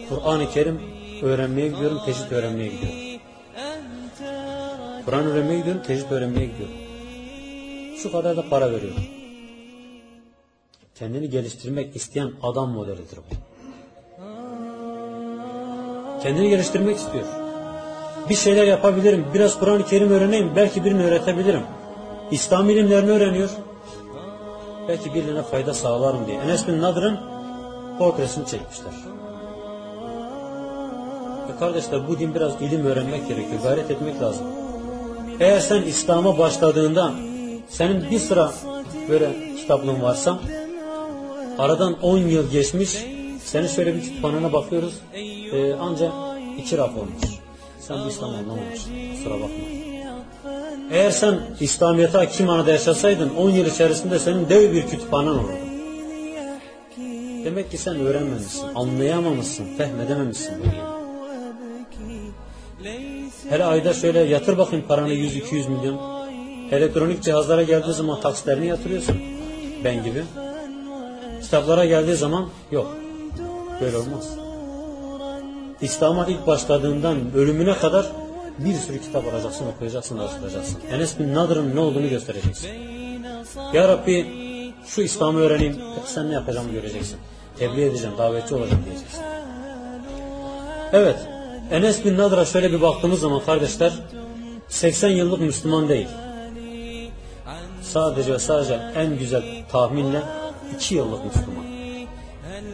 Kur'an-ı Kerim öğrenmeye gidiyorum, tecid öğrenmeye gidiyorum. Kur'an öğrenmeye gidiyorum, tecid öğrenmeye gidiyorum. Şu kadar da para veriyorum. Kendini geliştirmek isteyen adam modelidir bu. Kendini geliştirmek istiyor. Bir şeyler yapabilirim, biraz Kur'an-ı Kerim öğreneyim, belki birini öğretebilirim. İslam ilimlerini öğreniyor. Belki birine fayda sağlarım diye. Enes bin Nadır'ın portresini çekmişler. E kardeşler bu din biraz ilim öğrenmek gerekiyor. Gayret etmek lazım. Eğer sen İslam'a başladığında senin bir sıra böyle kitaplığın varsa aradan 10 yıl geçmiş senin şöyle bir kütüphanene bakıyoruz e, ancak iki raf olmuş. Sen bu İslam'ı anlamamışsın. Kusura bakma. Eğer sen İslamiyet'e hakim anada yaşasaydın 10 yıl içerisinde senin dev bir kütüphanen olurdu. Demek ki sen öğrenmemişsin, anlayamamışsın, fehmedememişsin bu. Hele ayda şöyle yatır bakayım paranı 100-200 milyon. Elektronik cihazlara geldiği zaman taksitlerini yatırıyorsun. Ben gibi. Kitaplara geldiği zaman yok. Böyle olmaz. İslam'a ilk başladığından ölümüne kadar bir sürü kitap alacaksın, okuyacaksın, araştıracaksın. Enes bin Nadır'ın ne olduğunu göstereceksin. Ya Rabbi şu İslam'ı öğreneyim, sen ne yapacağımı göreceksin. Tebliğ edeceğim, davetçi olacağım diyeceksin. Evet, Enes bin Nadır'a şöyle bir baktığımız zaman kardeşler, 80 yıllık Müslüman değil. Sadece ve sadece en güzel tahminle 2 yıllık Müslüman.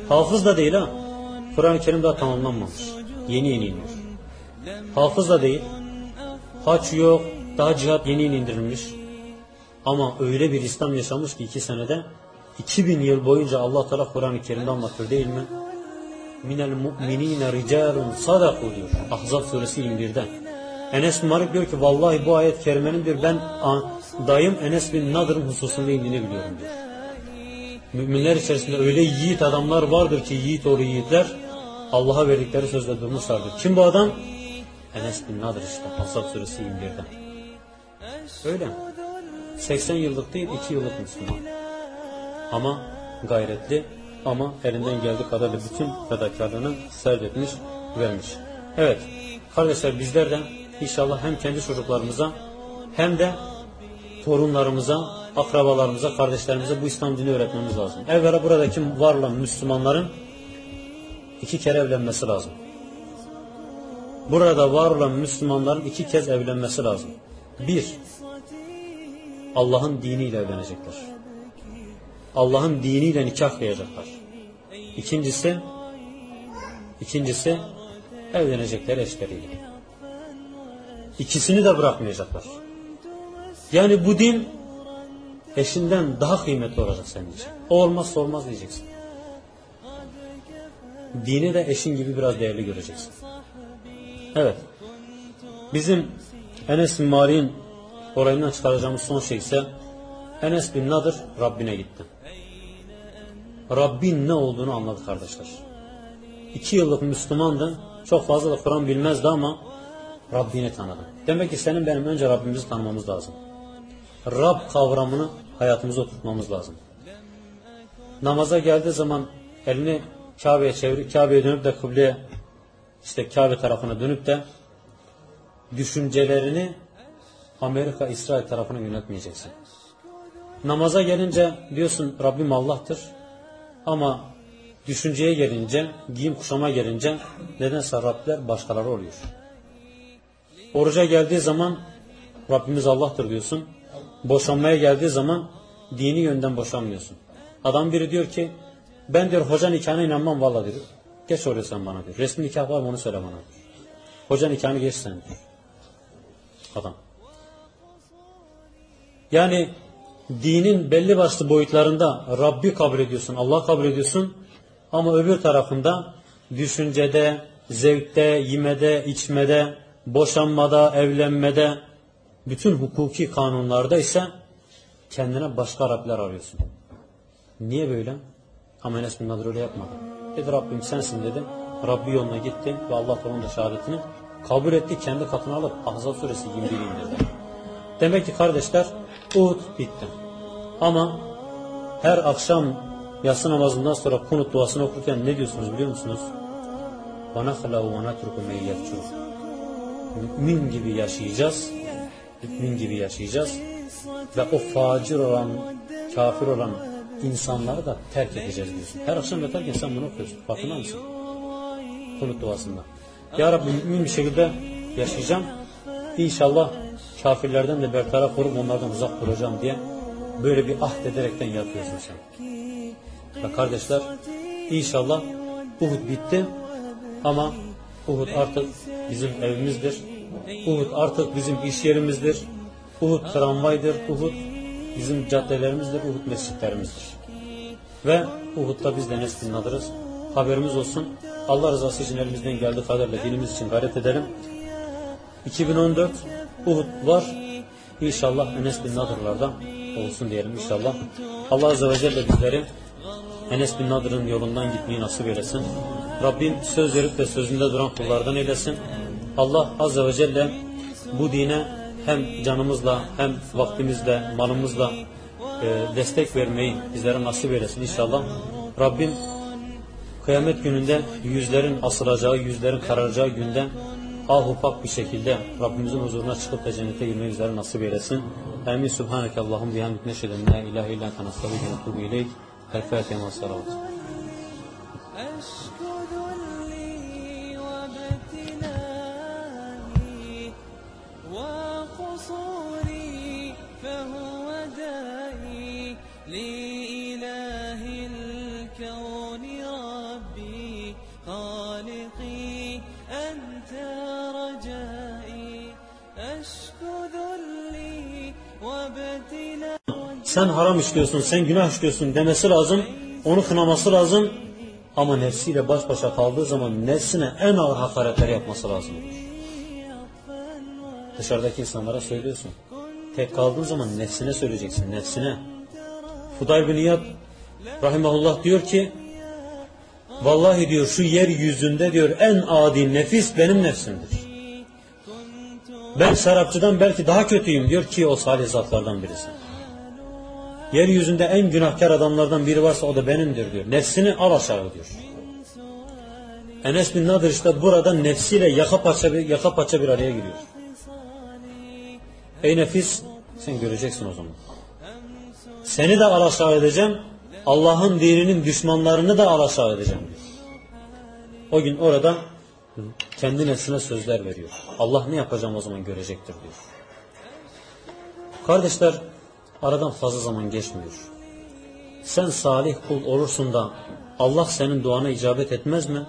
Hafız da değil ha. Kur'an-ı Kerim daha tamamlanmamış. Yeni yeni iniyor. Hafız da değil. Haç yok. Daha cihat yeni yeni indirilmiş. Ama öyle bir İslam yaşamış ki iki senede 2000 yıl boyunca Allah Teala Kur'an-ı Kerim'de anlatıyor değil mi? Minel mu'minine ricalun sadaku diyor. Ahzab suresi 21'de. Enes bin diyor ki vallahi bu ayet kerimenin diyor ben dayım Enes bin Nadır'ın hususunda indiğini biliyorum diyor. Müminler içerisinde öyle yiğit adamlar vardır ki yiğit oğlu yiğitler Allah'a verdikleri sözle durmuşlardır. Kim bu adam? Enes bin Nadir işte. Asap suresi 21'de. Öyle. 80 yıllık değil 2 yıllık Müslüman. Ama gayretli ama elinden geldiği kadar da bütün fedakarlığını serb etmiş, vermiş. Evet. Kardeşler bizler de inşallah hem kendi çocuklarımıza hem de torunlarımıza, akrabalarımıza, kardeşlerimize bu İslam dini öğretmemiz lazım. Evvela buradaki var olan Müslümanların iki kere evlenmesi lazım. Burada var olan Müslümanların iki kez evlenmesi lazım. Bir, Allah'ın diniyle evlenecekler. Allah'ın diniyle nikah kıyacaklar. İkincisi, ikincisi evlenecekler eşleriyle. İkisini de bırakmayacaklar. Yani bu din eşinden daha kıymetli olacak senin için. O olmazsa olmaz diyeceksin. Dini de eşin gibi biraz değerli göreceksin. Evet. Bizim Enes bin Malik'in olayından çıkaracağımız son şey ise Enes bin Nadır Rabbine gitti. Rabbin ne olduğunu anladı kardeşler. İki yıllık Müslümandı. Çok fazla da Kur'an bilmezdi ama Rabbini tanıdı. Demek ki senin benim önce Rabbimizi tanımamız lazım. Rab kavramını hayatımıza oturtmamız lazım. Namaza geldiği zaman elini Kabe'ye çevirip Kabe'ye dönüp de kıbleye işte Kabe tarafına dönüp de düşüncelerini Amerika, İsrail tarafına yönetmeyeceksin. Namaza gelince diyorsun Rabbim Allah'tır. Ama düşünceye gelince, giyim kuşama gelince nedense Rabler başkaları oluyor. Oruca geldiği zaman Rabbimiz Allah'tır diyorsun. Boşanmaya geldiği zaman dini yönden boşanmıyorsun. Adam biri diyor ki ben diyor hoca nikahına inanmam valla diyor. Geç oraya sen bana diyor. Resmi nikah var mı onu söyle bana diyor. Hoca nikahını geç sen diyor. Adam. Yani dinin belli başlı boyutlarında Rabbi kabul ediyorsun, Allah kabul ediyorsun ama öbür tarafında düşüncede, zevkte, yemede, içmede, boşanmada, evlenmede, bütün hukuki kanunlarda ise kendine başka Rabler arıyorsun. Niye böyle? Ama Enes bin Nadir öyle yapmadı. Dedi Rabbim sensin dedi. Rabbi yoluna gitti ve Allah onun da şehadetini kabul etti. Kendi katına alıp Ahzab suresi 21 indirdi. Demek ki kardeşler Uhud bitti. Ama her akşam yatsı namazından sonra kunut duasını okurken ne diyorsunuz biliyor musunuz? وَنَخْلَوْ وَنَتْرُكُ مَنْ يَفْچُرُ Mümin gibi yaşayacağız. Mümin gibi yaşayacağız. Ve o facir olan, kafir olan insanları da terk edeceğiz diyorsun. Her akşam yatarken sen bunu okuyorsun. Farkında mısın? Kunut duasında. Ya Rabbi mümin bir şekilde yaşayacağım. İnşallah kafirlerden de bertaraf olup onlardan uzak duracağım diye böyle bir ahd ederekten yatıyorsun sen. Ve kardeşler inşallah Uhud bitti ama Uhud artık bizim evimizdir. Uhud artık bizim iş yerimizdir. Uhud tramvaydır. Uhud bizim caddelerimizdir. Uhud mescitlerimizdir. Ve Uhud'da biz de Enes bin Nadır'ız. Haberimiz olsun. Allah rızası için elimizden geldiği kadarıyla dinimiz için gayret edelim. 2014 Uhud var. İnşallah Enes bin Nadır'lardan olsun diyelim inşallah. Allah Azze ve Celle bizleri Enes bin Nadır'ın yolundan gitmeyi nasip eylesin. Rabbim söz verip de sözünde duran kullardan eylesin. Allah Azze ve Celle bu dine hem canımızla hem vaktimizle, malımızla e, destek vermeyi bizlere nasip eylesin inşallah. Rabbim kıyamet gününde yüzlerin asılacağı, yüzlerin kararacağı günde ah ufak bir şekilde Rabbimizin huzuruna çıkıp da cennete girmeyi bizlere nasip eylesin. Amin. Subhaneke Allahum bihamdik neşheden la ilahe illa nestaîn ve netubu ileyk. El Fatiha ve salavat. أنت رجائي أشكو ذلي وابتلائي Sen haram işliyorsun, sen günah işliyorsun demesi lazım. Onu kınaması lazım. Ama nefsiyle baş başa kaldığı zaman nefsine en ağır hakaretler yapması lazım. Dışarıdaki insanlara söylüyorsun. Tek kaldığın zaman nefsine söyleyeceksin, nefsine. Fudayl bin İyad rahimahullah diyor ki Vallahi diyor şu yeryüzünde diyor en adi nefis benim nefsimdir. Ben şarapçıdan belki daha kötüyüm diyor ki o salih zatlardan birisi. Yeryüzünde en günahkar adamlardan biri varsa o da benimdir diyor. Nefsini al aşağı diyor. Enes bin Nadir işte burada nefsiyle yaka paça bir, yaka paça bir araya giriyor. Ey nefis sen göreceksin o zaman. Seni de al aşağı edeceğim. Allah'ın dininin düşmanlarını da al aşağı edeceğim diyor. O gün orada kendi nefsine sözler veriyor. Allah ne yapacağım o zaman görecektir diyor. Kardeşler aradan fazla zaman geçmiyor. sen salih kul olursun da Allah senin duana icabet etmez mi?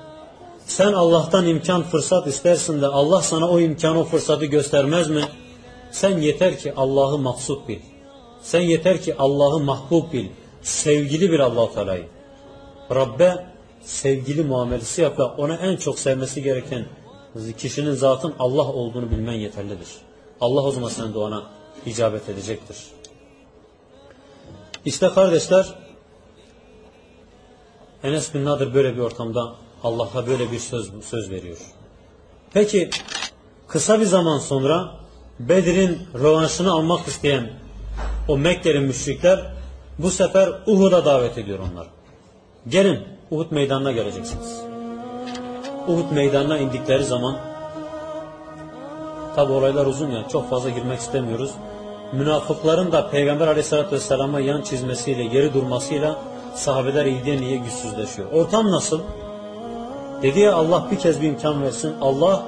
Sen Allah'tan imkan fırsat istersin de Allah sana o imkanı o fırsatı göstermez mi? Sen yeter ki Allah'ı maksut bil. Sen yeter ki Allah'ı mahbub bil. Sevgili bir Allah Teala'yı. Rabbe sevgili muamelesi yap ve ona en çok sevmesi gereken kişinin zatın Allah olduğunu bilmen yeterlidir. Allah o zaman senin duana icabet edecektir. İşte kardeşler Enes bin Nadir böyle bir ortamda Allah'a böyle bir söz, söz veriyor. Peki kısa bir zaman sonra Bedir'in rövanşını almak isteyen o Mekkeli müşrikler bu sefer Uhud'a davet ediyor onlar. Gelin Uhud meydanına geleceksiniz. Uhud meydanına indikleri zaman tabi olaylar uzun ya çok fazla girmek istemiyoruz. Münafıkların da Peygamber aleyhissalatü vesselama yan çizmesiyle geri durmasıyla sahabeler iyiden iyiye güçsüzleşiyor. Ortam nasıl? Dedi ya Allah bir kez bir imkan versin. Allah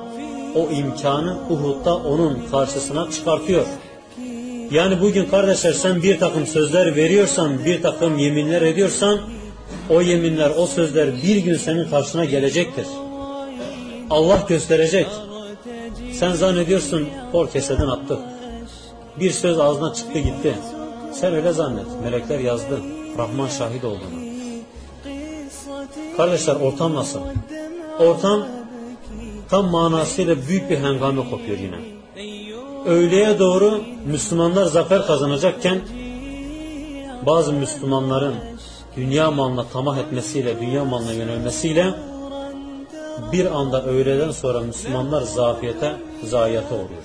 o imkanı Uhud'da onun karşısına çıkartıyor. Yani bugün kardeşler sen bir takım sözler veriyorsan, bir takım yeminler ediyorsan o yeminler, o sözler bir gün senin karşına gelecektir. Allah gösterecek. Sen zannediyorsun kor keseden attı. Bir söz ağzına çıktı gitti. Sen öyle zannet. Melekler yazdı. Rahman şahit olduğunu. Kardeşler ortam nasıl? Ortam tam manasıyla büyük bir hengame kopuyor yine. Öğleye doğru Müslümanlar zafer kazanacakken bazı Müslümanların dünya malına tamah etmesiyle, dünya malına yönelmesiyle bir anda öğleden sonra Müslümanlar zafiyete, zayiate oluyor.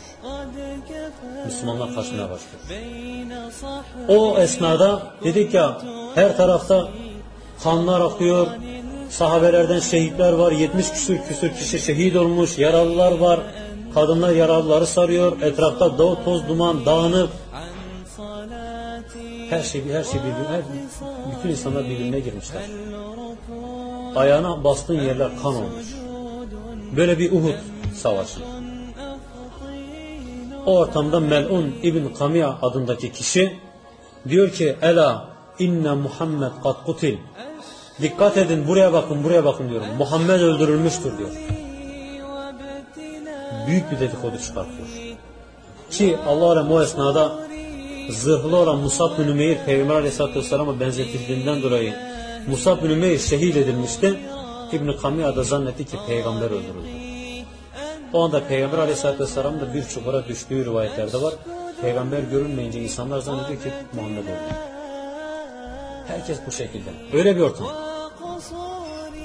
Müslümanlar kaçmaya başlıyor. O esnada dedik ya her tarafta kanlar akıyor, sahabelerden şehitler var, 70 küsür küsür kişi şehit olmuş, yaralılar var, kadınlar yaralıları sarıyor, etrafta dağ, toz, duman, dağınık, her şey, her şey birbirine, her, bütün insanlar birbirine girmişler. Ayağına bastığın yerler kan olmuş. Böyle bir Uhud savaşı. O ortamda Mel'un İbn Kamiya adındaki kişi diyor ki Ela inne Muhammed kat kutil. Dikkat edin buraya bakın buraya bakın diyorum. Muhammed öldürülmüştür diyor. Büyük bir dedikodu çıkartıyor. Ki Allah alem o esnada zırhlı olan Musab bin Ümeyr Peygamber Aleyhisselatü Vesselam'a benzetildiğinden dolayı Musab bin Ümeyr şehit edilmişti. İbn-i Kamiya da zannetti ki peygamber öldürüldü. O anda Peygamber Aleyhisselatü Vesselam da bir çukura düştüğü rivayetlerde var. Peygamber görünmeyince insanlar zannediyor ki Muhammed öldü. Herkes bu şekilde. Öyle bir ortam.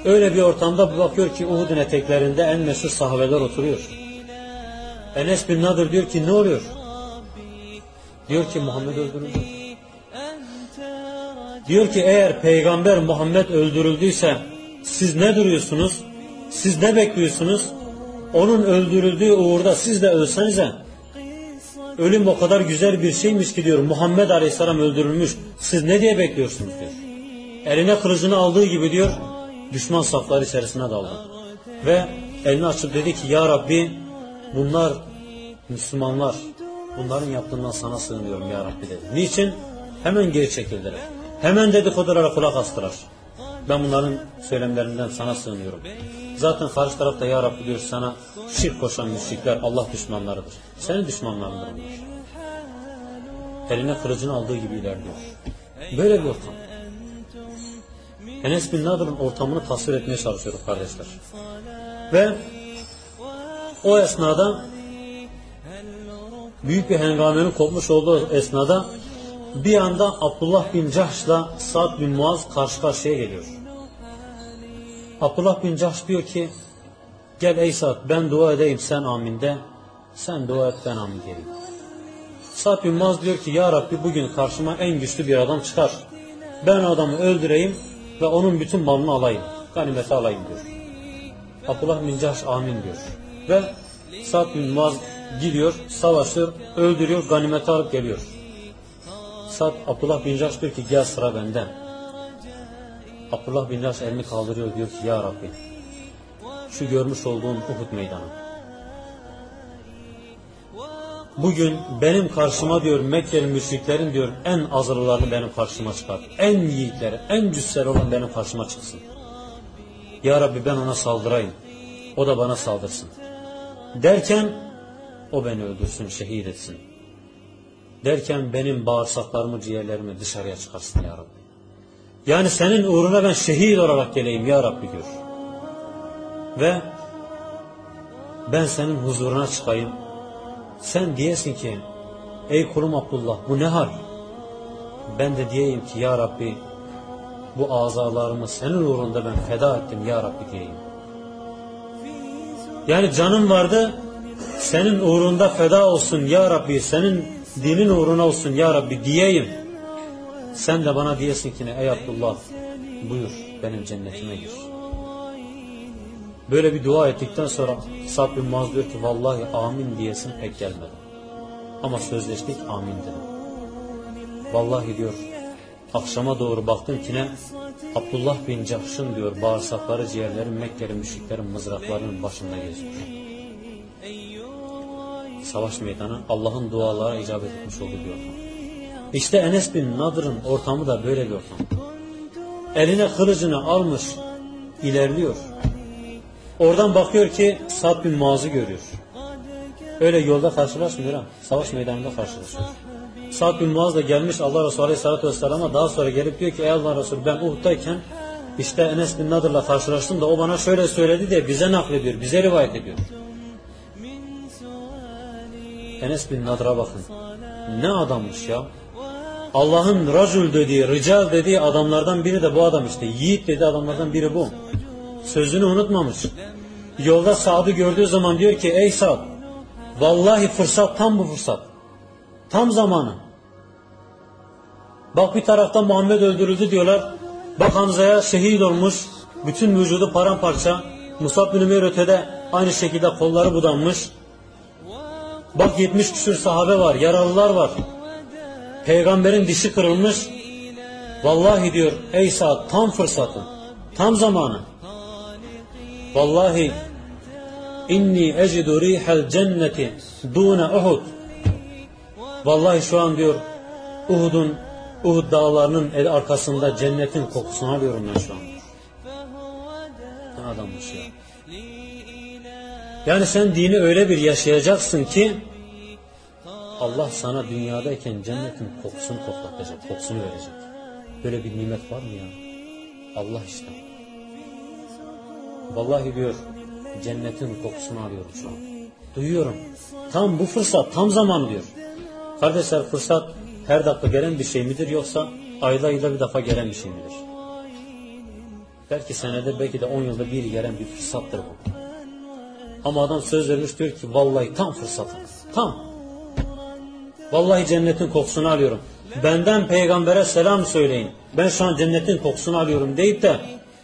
Öyle bir ortamda bakıyor ki Uhud'un eteklerinde en meşhur sahabeler oturuyor. Enes bin Nadir diyor ki ne oluyor? Diyor ki Muhammed öldürüldü. Diyor ki eğer peygamber Muhammed öldürüldüyse siz ne duruyorsunuz? Siz ne bekliyorsunuz? Onun öldürüldüğü uğurda siz de ölsenize. Ölüm o kadar güzel bir şeymiş ki diyor. Muhammed Aleyhisselam öldürülmüş. Siz ne diye bekliyorsunuz diyor. Eline kılıcını aldığı gibi diyor. Düşman safları içerisine daldı. Ve elini açıp dedi ki Ya Rabbi bunlar Müslümanlar. Bunların yaptığından sana sığınıyorum Ya Rabbi dedi. Niçin? Hemen geri çekildiler. Hemen dedikodulara kulak astılar. Ben bunların söylemlerinden sana sığınıyorum. Zaten karşı tarafta Ya Rabbi diyor sana şirk koşan müşrikler Allah düşmanlarıdır. Senin düşmanlarındır onlar. Eline kılıcını aldığı gibi ilerliyor. Böyle bir ortam. Enes bin Nadir'in ortamını tasvir etmeye çalışıyoruz kardeşler. Ve o esnada büyük bir hengamenin kopmuş olduğu esnada bir anda Abdullah bin Cahş'la Sa'd bin Muaz karşı karşıya geliyor. Abdullah bin Cahş diyor ki gel ey Sa'd ben dua edeyim sen aminde sen dua et ben amin diyeyim. Sa'd bin Muaz diyor ki ya Rabbi bugün karşıma en güçlü bir adam çıkar. Ben adamı öldüreyim ve onun bütün malını alayım. Ganimeti alayım diyor. Abdullah bin Cahş amin diyor. Ve Sa'd bin Muaz gidiyor, savaşır, öldürüyor, ganimeti alıp geliyor. Sad Abdullah bin Cahş diyor ki gel sıra bende. Abdullah bin Cahş elini kaldırıyor diyor ki ya Rabbi şu görmüş olduğun Uhud meydanı. bugün benim karşıma diyor Mekkeli müşriklerin diyor en azırlarını benim karşıma çıkart. En yiğitleri, en cüsseli olan benim karşıma çıksın. Ya Rabbi ben ona saldırayım. O da bana saldırsın. Derken o beni öldürsün, şehit etsin. Derken benim bağırsaklarımı, ciğerlerimi dışarıya çıkarsın ya Rabbi. Yani senin uğruna ben şehit olarak geleyim ya Rabbi diyor. Ve ben senin huzuruna çıkayım. Sen diyesin ki ey kulum Abdullah bu ne hal? Ben de diyeyim ki ya Rabbi bu azalarımı senin uğrunda ben feda ettim ya Rabbi diyeyim. Yani canım vardı senin uğrunda feda olsun ya Rabbi senin dinin uğruna olsun ya Rabbi diyeyim. Sen de bana diyesin ki ne ey Abdullah buyur benim cennetime gir. Böyle bir dua ettikten sonra Sa'd bin Muaz diyor ki vallahi amin diyesin pek gelmedi. Ama sözleştik amin dedim. Vallahi diyor akşama doğru baktım ki ne Abdullah bin Cahş'ın diyor bağırsakları ciğerlerin Mekkeli müşriklerin mızraklarının başında geziyor. Savaş meydanı Allah'ın dualara icabet etmiş olduğu bir ortam. İşte Enes bin Nadır'ın ortamı da böyle bir ortam. Eline kılıcını almış ilerliyor. Oradan bakıyor ki Sa'd bin Muaz'ı görüyor. Öyle yolda karşılaşmıyor ha. Savaş meydanında karşılaşıyor. Sa'd bin Muaz da gelmiş Allah Resulü Aleyhisselatü Vesselam'a daha sonra gelip diyor ki ey Allah Resulü ben Uhud'dayken işte Enes bin Nadır'la karşılaştım da o bana şöyle söyledi diye bize naklediyor, bize rivayet ediyor. Enes bin Nadır'a bakın. Ne adammış ya. Allah'ın racül dediği, rical dediği adamlardan biri de bu adam işte. Yiğit dediği adamlardan biri bu. Sözünü unutmamış. Yolda Sa'd'ı gördüğü zaman diyor ki ey Sa'd vallahi fırsat tam bu fırsat. Tam zamanı. Bak bir taraftan Muhammed öldürüldü diyorlar. Bak Hamza'ya şehit olmuş. Bütün vücudu paramparça. Musab bin Ömer ötede aynı şekilde kolları budanmış. Bak 70 küsür sahabe var, yaralılar var. Peygamberin dişi kırılmış. Vallahi diyor ey Sa'd tam fırsatı. Tam zamanı. Vallahi inni ecidu rihal cenneti dune Uhud. Vallahi şu an diyor Uhud'un Uhud dağlarının el arkasında cennetin kokusunu alıyorum ben şu an. Ne adammış ya. Yani sen dini öyle bir yaşayacaksın ki Allah sana dünyadayken cennetin kokusunu koklatacak, kokusunu verecek. Böyle bir nimet var mı ya? Allah işte. Vallahi diyor cennetin kokusunu alıyorum şu an. Duyuyorum. Tam bu fırsat, tam zaman diyor. Kardeşler fırsat her dakika gelen bir şey midir yoksa ayda ayda bir defa gelen bir şey midir? Belki senede belki de on yılda bir gelen bir fırsattır bu. Ama adam söz vermiş diyor ki vallahi tam fırsatı. Tam. Vallahi cennetin kokusunu alıyorum. Benden peygambere selam söyleyin. Ben şu an cennetin kokusunu alıyorum deyip de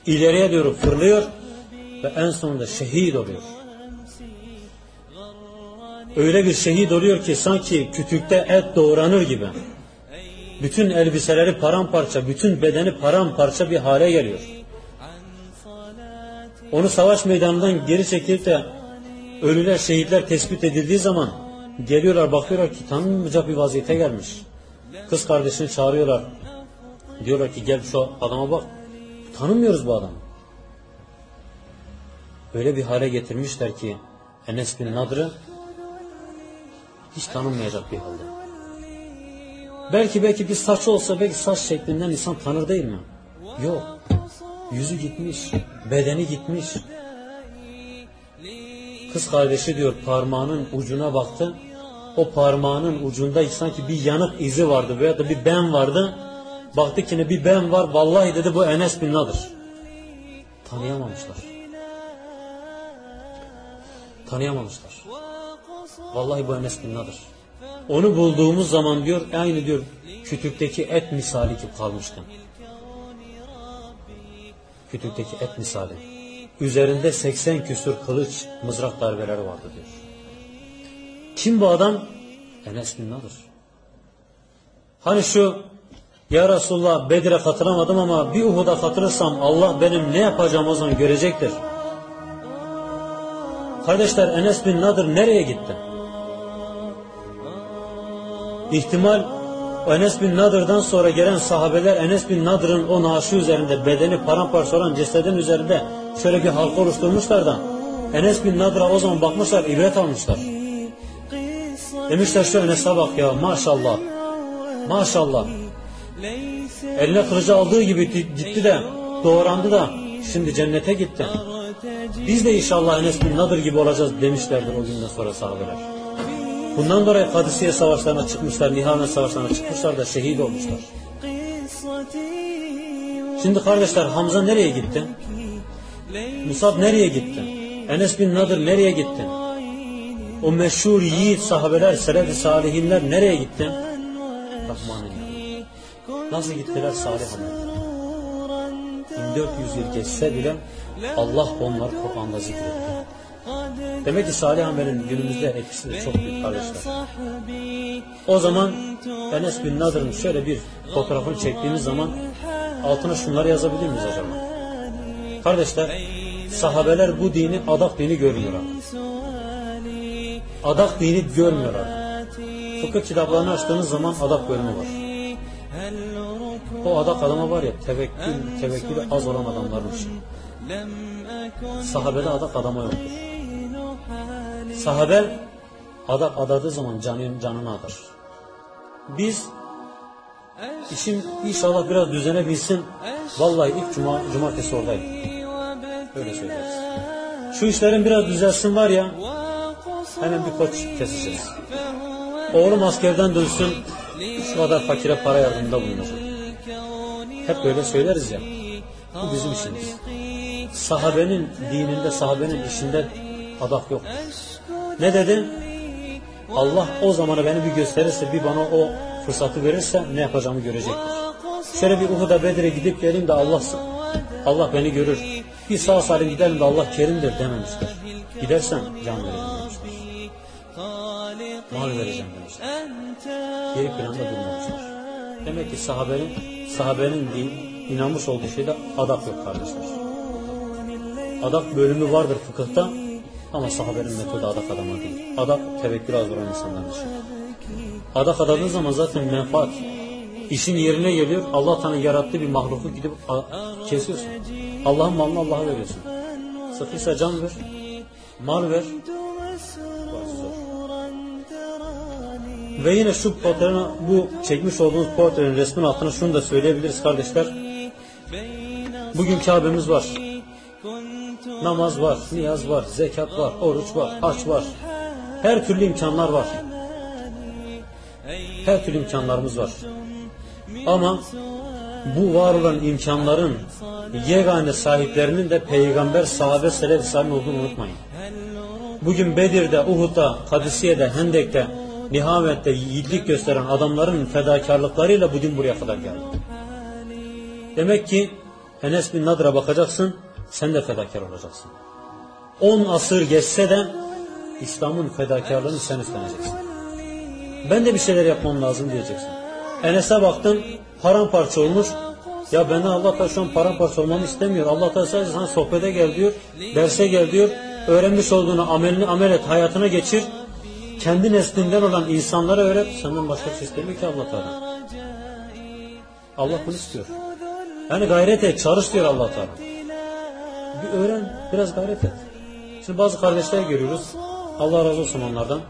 ileriye diyor fırlıyor ve en sonunda şehit oluyor. Öyle bir şehit oluyor ki sanki kütükte et doğranır gibi. Bütün elbiseleri paramparça, bütün bedeni paramparça bir hale geliyor. Onu savaş meydanından geri çekilip de ölüler, şehitler tespit edildiği zaman geliyorlar bakıyorlar ki tanınmayacak bir vaziyete gelmiş. Kız kardeşini çağırıyorlar. Diyorlar ki gel şu adama bak. Tanımıyoruz bu adamı. Öyle bir hale getirmişler ki Enes bin Nadr'ı hiç tanınmayacak bir halde. Belki belki bir saç olsa belki saç şeklinden insan tanır değil mi? Yok. Yüzü gitmiş, bedeni gitmiş. Kız kardeşi diyor parmağının ucuna baktı. O parmağının ucunda sanki bir yanık izi vardı veya da bir ben vardı. Baktı ki ne bir ben var. Vallahi dedi bu Enes bin Nadır. Tanıyamamışlar. Tanıyamamışlar. Vallahi bu Enes bin Nadır. Onu bulduğumuz zaman diyor aynı diyor kütükteki et misali gibi kalmıştım. Kütükteki et misali. Üzerinde 80 küsur kılıç, mızrak darbeleri vardı diyor. Kim bu adam? Enes bin Nadır. Hani şu ya Resulullah Bedir'e katılamadım ama bir Uhud'a katılırsam Allah benim ne yapacağım o zaman görecektir. Kardeşler Enes bin Nadır nereye gitti? İhtimal Enes bin Nadır'dan sonra gelen sahabeler Enes bin Nadır'ın o naaşı üzerinde bedeni paramparça olan cesedin üzerinde şöyle bir halka oluşturmuşlar da Enes bin Nadır'a o zaman bakmışlar ibret almışlar. Demişler şu Enes'e bak ya maşallah maşallah eline kılıcı aldığı gibi gitti de doğrandı da şimdi cennete gitti. Biz de inşallah Enes bin Nadir gibi olacağız demişlerdir o günden sonra sahabeler. Bundan dolayı Kadisiye savaşlarına çıkmışlar, Nihamet savaşlarına çıkmışlar da şehit olmuşlar. Şimdi kardeşler Hamza nereye gitti? Musab nereye gitti? Enes bin Nadir nereye gitti? O meşhur yiğit sahabeler, selef-i salihinler nereye gitti? Rahmanın Nasıl gittiler salih amel? 1400 yıl geçse bile Allah onları Kur'an'da zikretti. Demek ki salih amelin günümüzde etkisi de çok büyük kardeşler. O zaman Enes bin Nadır'ın şöyle bir fotoğrafını çektiğimiz zaman altına şunları yazabilir miyiz acaba? Kardeşler, sahabeler bu dini adak dini görmüyorlar. Adak dini görmüyorlar. Fıkıh kitaplarını açtığınız zaman adak bölümü var. O adak adama var ya tevekkül, tevekkülü az olan adamların işi. Sahabede adak adama yoktur. Sahabe adak adadığı zaman canın, canını adar. Biz işim inşallah biraz düzene bilsin. Vallahi ilk cuma, cumartesi oradayım. Öyle söyleriz. Şu işlerin biraz düzelsin var ya hemen bir koç keseceğiz. Oğlum askerden dönsün şu kadar fakire para yardımında bulunacak. Hep böyle söyleriz ya. Bu bizim işimiz. Sahabenin dininde, sahabenin işinde adak yok. Ne dedi? Allah o zamanı beni bir gösterirse, bir bana o fırsatı verirse ne yapacağımı görecektir. Şöyle bir Uhud'a Bedir'e gidip geleyim de Allah Allah beni görür. Bir sağ salim gidelim de Allah kerimdir dememişler. Gidersen can veririm demişler. Mal vereceğim demişler. Geri planda durmamışlar. Demek ki sahabenin sahabenin din, inanmış olduğu şeyde adak yok kardeşler. Adak bölümü vardır fıkıhta ama sahabenin metodu adak adama değil. Adak tevekkül az olan insanların işi. Adak adadığın zaman zaten menfaat. İşin yerine geliyor. Allah Teala yarattığı bir mahluku gidip kesiyorsun. Allah'ın malını Allah'a veriyorsun. Sıkıysa can ver, mal ver. Ve yine şu portrenin, bu çekmiş olduğunuz portrenin resmin altına şunu da söyleyebiliriz kardeşler. Bugün Kabe'miz var. Namaz var, niyaz var, zekat var, oruç var, haç var. Her türlü imkanlar var. Her türlü imkanlarımız var. Ama bu var olan imkanların yegane sahiplerinin de peygamber, sahabe, selef sahibi olduğunu unutmayın. Bugün Bedir'de, Uhud'da, Kadisiye'de, Hendek'te, Nihavette yiğitlik gösteren adamların fedakarlıklarıyla bu din buraya kadar geldi. Demek ki Enes bin Nadır'a bakacaksın, sen de fedakar olacaksın. 10 asır geçse de İslam'ın fedakarlığını sen üstleneceksin. Ben de bir şeyler yapmam lazım diyeceksin. Enes'e baktın, paramparça olmuş. Ya benden Allah da şu an paramparça olmamı istemiyor. Allah da sadece sana sohbete gel diyor, derse gel diyor. Öğrenmiş olduğunu amelini amel et, hayatına geçir kendi neslinden olan insanlara öğret. Senden başka bir şey istemiyor ki Allah Teala. Allah bunu istiyor. Yani gayret et, çalış diyor Allah Teala. Bir öğren, biraz gayret et. Şimdi bazı kardeşler görüyoruz. Allah razı olsun onlardan.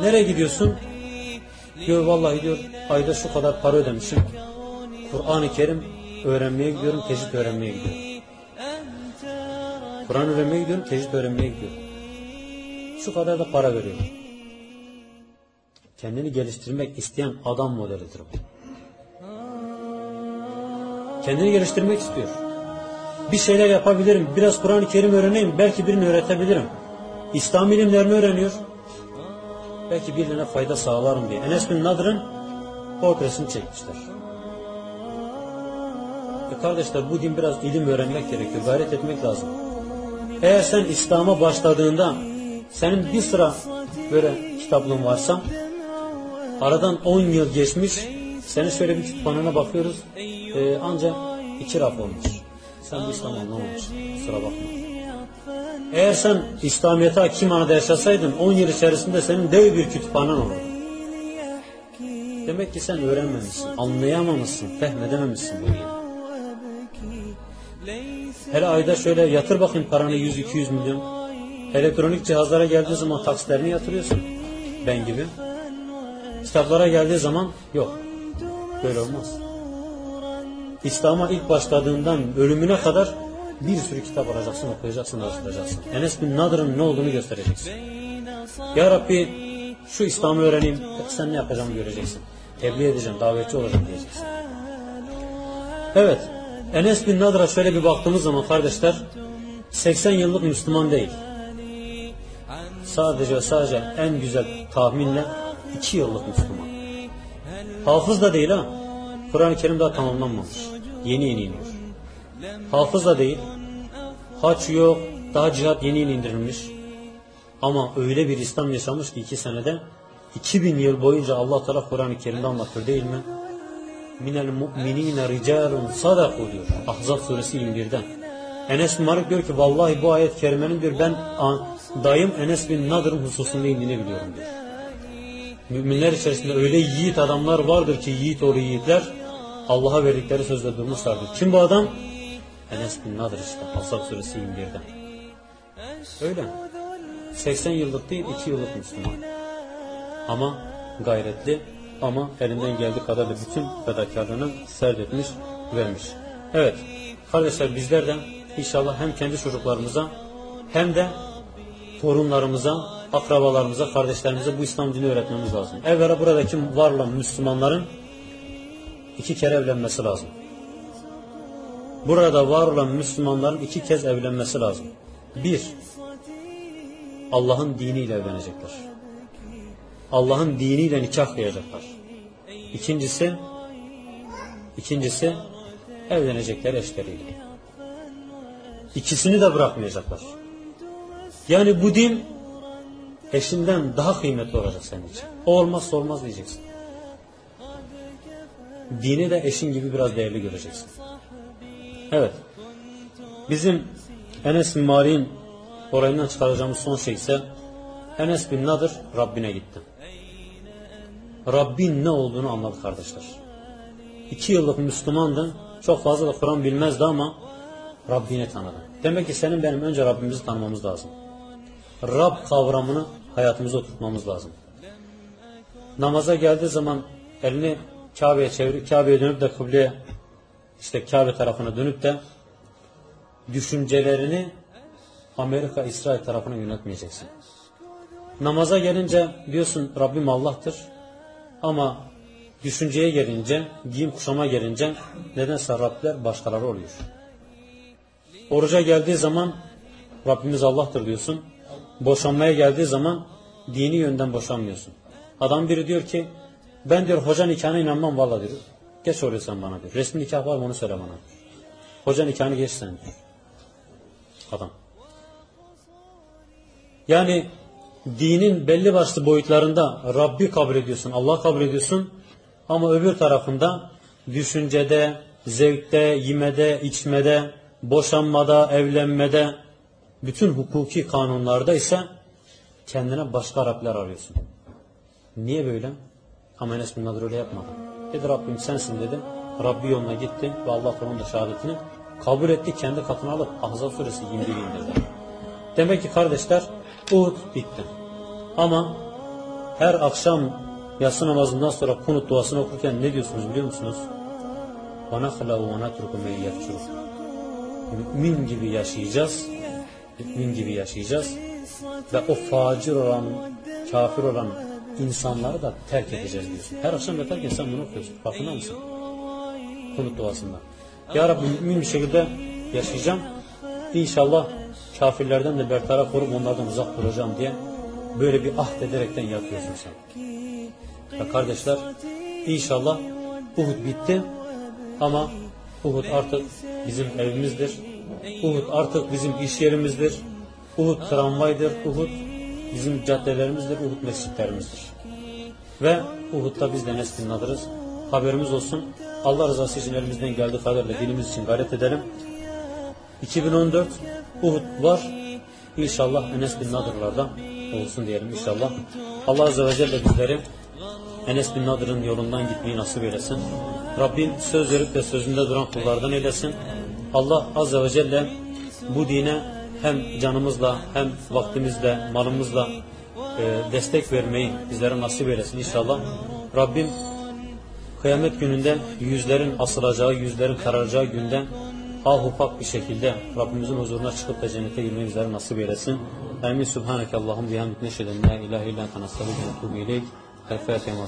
Nereye gidiyorsun? Diyor vallahi diyor ayda şu kadar para ödemişim. Kur'an-ı Kerim öğrenmeye gidiyorum, tecid öğrenmeye gidiyorum. Kur'an öğrenmeye gidiyorum, tecid öğrenmeye gidiyorum. Şu kadar da para veriyorum kendini geliştirmek isteyen adam modelidir bu. Kendini geliştirmek istiyor. Bir şeyler yapabilirim, biraz Kur'an-ı Kerim öğreneyim, belki birini öğretebilirim. İslam ilimlerini öğreniyor. Belki birine fayda sağlarım diye. Enes bin Nadır'ın portresini çekmişler. E kardeşler bu din biraz ilim öğrenmek gerekiyor, gayret etmek lazım. Eğer sen İslam'a başladığında senin bir sıra böyle kitaplığın varsa Aradan 10 yıl geçmiş. Senin şöyle bir kütüphanene bakıyoruz. E, ancak iki raf olmuş. Sen bu anlamamışsın. Kusura bakma. Eğer sen İslamiyet'e hakim anada yaşasaydın 10 yıl içerisinde senin dev bir kütüphanen olurdu. Demek ki sen öğrenmemişsin, anlayamamışsın, fehmedememişsin bu yeri. Hele ayda şöyle yatır bakayım paranı 100-200 milyon. Elektronik cihazlara geldiği zaman taksitlerini yatırıyorsun. Ben gibi. Kitaplara geldiği zaman yok. Böyle olmaz. İslam'a ilk başladığından ölümüne kadar bir sürü kitap alacaksın, okuyacaksın, hazırlayacaksın. Enes bin Nadr'ın ne olduğunu göstereceksin. Ya Rabbi şu İslam'ı öğreneyim, sen ne yapacağımı göreceksin. Tebliğ edeceğim, davetçi olacağım diyeceksin. Evet, Enes bin Nadr'a şöyle bir baktığımız zaman kardeşler, 80 yıllık Müslüman değil. Sadece sadece en güzel tahminle 2 yıllık Müslüman. Hafız da değil ha. Kur'an-ı Kerim daha tamamlanmamış. Yeni yeni iniyor. Hafız da değil. Haç yok. Daha cihat yeni yeni indirilmiş. Ama öyle bir İslam yaşamış ki iki senede 2000 yıl boyunca Allah Teala Kur'an-ı Kerim'de anlatıyor değil mi? Minel mu'minine ricalun sadaku diyor. Ahzab suresi 21'den. Enes bin diyor ki vallahi bu ayet kerimenin diyor ben dayım Enes bin Nadır'ın hususunda indiğini biliyorum diyor. Müminler içerisinde öyle yiğit adamlar vardır ki yiğit oğlu yiğitler Allah'a verdikleri sözde durmuşlardır. Kim bu adam? Enes bin Nadir işte. Ahzab suresi 21'den. Öyle. 80 yıllık değil 2 yıllık Müslüman. Ama gayretli ama elinden geldiği kadar da bütün fedakarlığını serdetmiş, vermiş. Evet kardeşler bizler de inşallah hem kendi çocuklarımıza hem de torunlarımıza, akrabalarımıza, kardeşlerimize bu İslam dini öğretmemiz lazım. Evvela buradaki var olan Müslümanların iki kere evlenmesi lazım. Burada var olan Müslümanların iki kez evlenmesi lazım. Bir, Allah'ın diniyle evlenecekler. Allah'ın diniyle nikah kıyacaklar. İkincisi, ikincisi evlenecekler eşleriyle. İkisini de bırakmayacaklar. Yani bu din eşinden daha kıymetli olacak senin için. O olmazsa olmaz diyeceksin. Dini de eşin gibi biraz değerli göreceksin. Evet. Bizim Enes bin Malik'in olayından çıkaracağımız son şey ise Enes bin Nadır Rabbine gitti. Rabbin ne olduğunu anladı kardeşler. İki yıllık Müslümandı. Çok fazla da Kur'an bilmezdi ama Rabbini tanıdı. Demek ki senin benim önce Rabbimizi tanımamız lazım. Rab kavramını hayatımıza oturtmamız lazım. Namaza geldiği zaman elini Kabe'ye çevirip Kabe'ye dönüp de kıbleye işte Kabe tarafına dönüp de düşüncelerini Amerika, İsrail tarafına yönetmeyeceksin. Namaza gelince diyorsun Rabbim Allah'tır. Ama düşünceye gelince, giyim kuşama gelince nedense Rabler başkaları oluyor. Oruca geldiği zaman Rabbimiz Allah'tır diyorsun. Boşanmaya geldiği zaman dini yönden boşanmıyorsun. Adam biri diyor ki ben diyor hoca nikahına inanmam valla diyor. Geç oraya sen bana diyor. Resmi nikah var mı onu söyle bana. Hoca nikahını geç sen diyor. Adam. Yani dinin belli başlı boyutlarında Rabbi kabul ediyorsun, Allah kabul ediyorsun ama öbür tarafında düşüncede, zevkte, yemede, içmede, boşanmada, evlenmede, bütün hukuki kanunlarda ise kendine başka Rabler arıyorsun. Niye böyle? Ama Enes bin Nadir öyle yapmadı. Dedi Rabbim sensin dedi. Rabbi yoluna gitti ve Allah onun da şehadetini kabul etti. Kendi katına alıp Ahzab suresi 21 indirdi. Demek ki kardeşler Uhud bitti. Ama her akşam yatsı namazından sonra kunut duasını okurken ne diyorsunuz biliyor musunuz? وَنَخْلَوْ وَنَتْرُكُ مَنْ يَفْجُرُ Mümin gibi yaşayacağız. Mümin gibi yaşayacağız. Ve o facir olan, kafir olan insanları da terk edeceğiz diyorsun. Her akşam yatarken sen bunu okuyorsun. Farkında mısın? Kunut duasında. Ya Rabbi mümin bir şekilde yaşayacağım. İnşallah kafirlerden de bertaraf olup onlardan uzak duracağım diye böyle bir ahd ederekten yatıyorsun sen. Ya kardeşler inşallah Uhud bitti ama Uhud artık bizim evimizdir. Uhud artık bizim iş yerimizdir. Uhud tramvaydır. Uhud bizim caddelerimizdir. Uhud mescitlerimizdir. Ve Uhud'da biz de neslin adırız. Haberimiz olsun. Allah rızası için elimizden geldiği kadarıyla dinimiz için gayret edelim. 2014 Uhud var. İnşallah Enes bin Nadırlar'dan olsun diyelim inşallah. Allah Azze ve Celle bizleri Enes bin Nadır'ın yolundan gitmeyi nasip eylesin. Rabbim söz verip de sözünde duran kullardan eylesin. Allah Azze ve Celle bu dine hem canımızla hem vaktimizle, malımızla e, destek vermeyi bizlere nasip eylesin inşallah. Rabbim kıyamet gününde yüzlerin asılacağı, yüzlerin kararacağı günde ah ufak bir şekilde Rabbimizin huzuruna çıkıp da cennete girmeyi bizlere nasip eylesin. Amin. Subhaneke Allahum bihamdik neşheden la ilahe illa ente nestaîn ve etûbü ileyk. El Fatiha ve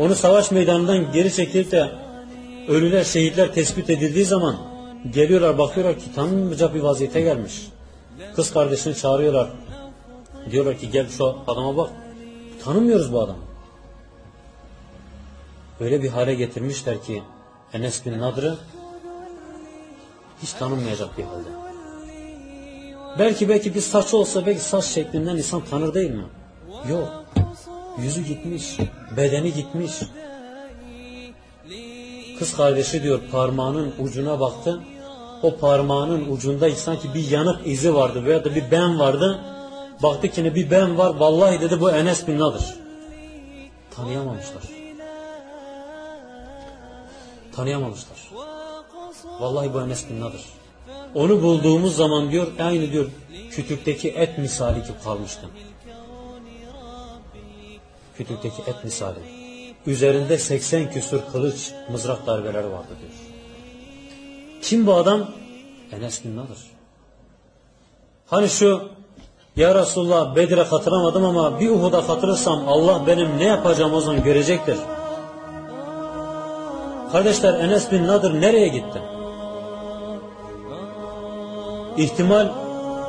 Onu savaş meydanından geri çekilip de ölüler, şehitler tespit edildiği zaman geliyorlar bakıyorlar ki tanınmayacak bir vaziyete gelmiş. Kız kardeşini çağırıyorlar. Diyorlar ki gel şu adama bak. Tanımıyoruz bu adamı. Öyle bir hale getirmişler ki Enes bin Nadr'ı hiç tanınmayacak bir halde. Belki belki bir saçı olsa belki saç şeklinden insan tanır değil mi? Yok. Yüzü gitmiş, bedeni gitmiş. Kız kardeşi diyor parmağının ucuna baktı. O parmağının ucunda sanki bir yanık izi vardı veya da bir ben vardı. Baktı ki ne bir ben var. Vallahi dedi bu Enes bin Nadır. Tanıyamamışlar. Tanıyamamışlar. Vallahi bu Enes bin Nadır. Onu bulduğumuz zaman diyor aynı diyor kütükteki et misali gibi kalmıştım. Kütükteki et misali. Üzerinde 80 küsur kılıç, mızrak darbeleri vardı diyor. Kim bu adam? Enes bin Nadır. Hani şu ya Resulullah Bedir'e katılamadım ama bir Uhud'a katılırsam Allah benim ne yapacağım o zaman görecektir. Kardeşler Enes bin Nadır nereye gitti? İhtimal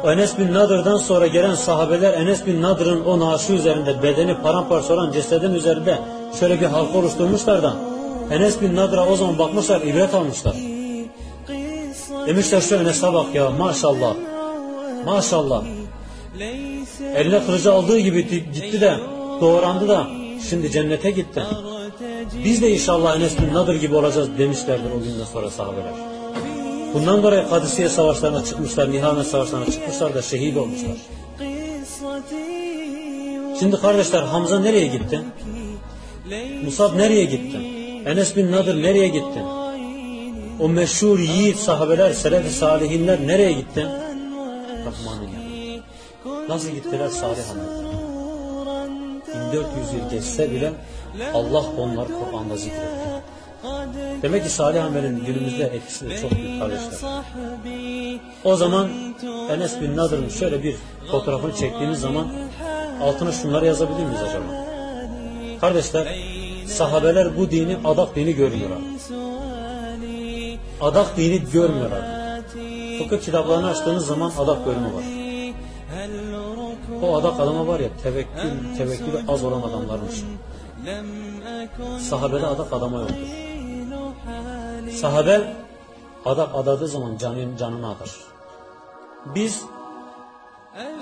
Enes bin Nadır'dan sonra gelen sahabeler Enes bin Nadır'ın o naaşı üzerinde bedeni paramparça olan cesedin üzerinde şöyle bir halka oluşturmuşlar da Enes bin Nadır'a o zaman bakmışlar ibret almışlar. Demişler şu Enes'e bak ya maşallah. Maşallah. Eline kılıcı aldığı gibi gitti de doğrandı da şimdi cennete gitti. Biz de inşallah Enes bin Nadır gibi olacağız demişlerdir o günden sonra sahabeler. Bundan dolayı Kadisiye savaşlarına çıkmışlar, Nihavend savaşlarına çıkmışlar da şehit olmuşlar. Şimdi kardeşler Hamza nereye gitti? Musab nereye gitti? Enes bin Nadir nereye gitti? O meşhur yiğit sahabeler, selefi salihinler nereye gitti? Rahman'ın yanına. Nasıl gittiler Salih Hanım? 1400 yıl geçse bile Allah onlar Kur'an'da zikrediyor. Demek ki salih amelin günümüzde etkisi de çok büyük kardeşler. O zaman Enes bin Nadır'ın şöyle bir fotoğrafını çektiğimiz zaman altına şunları yazabilir miyiz acaba? Kardeşler sahabeler bu dini adak dini görmüyorlar. Adak dini görmüyorlar. Fıkıh kitaplarını açtığınız zaman adak bölümü var. O adak adama var ya tevekkül, tevekkülü az olan adamlarmış. Sahabede adak adama yoktur. Sahabe adam adadığı zaman canın canını adar. Biz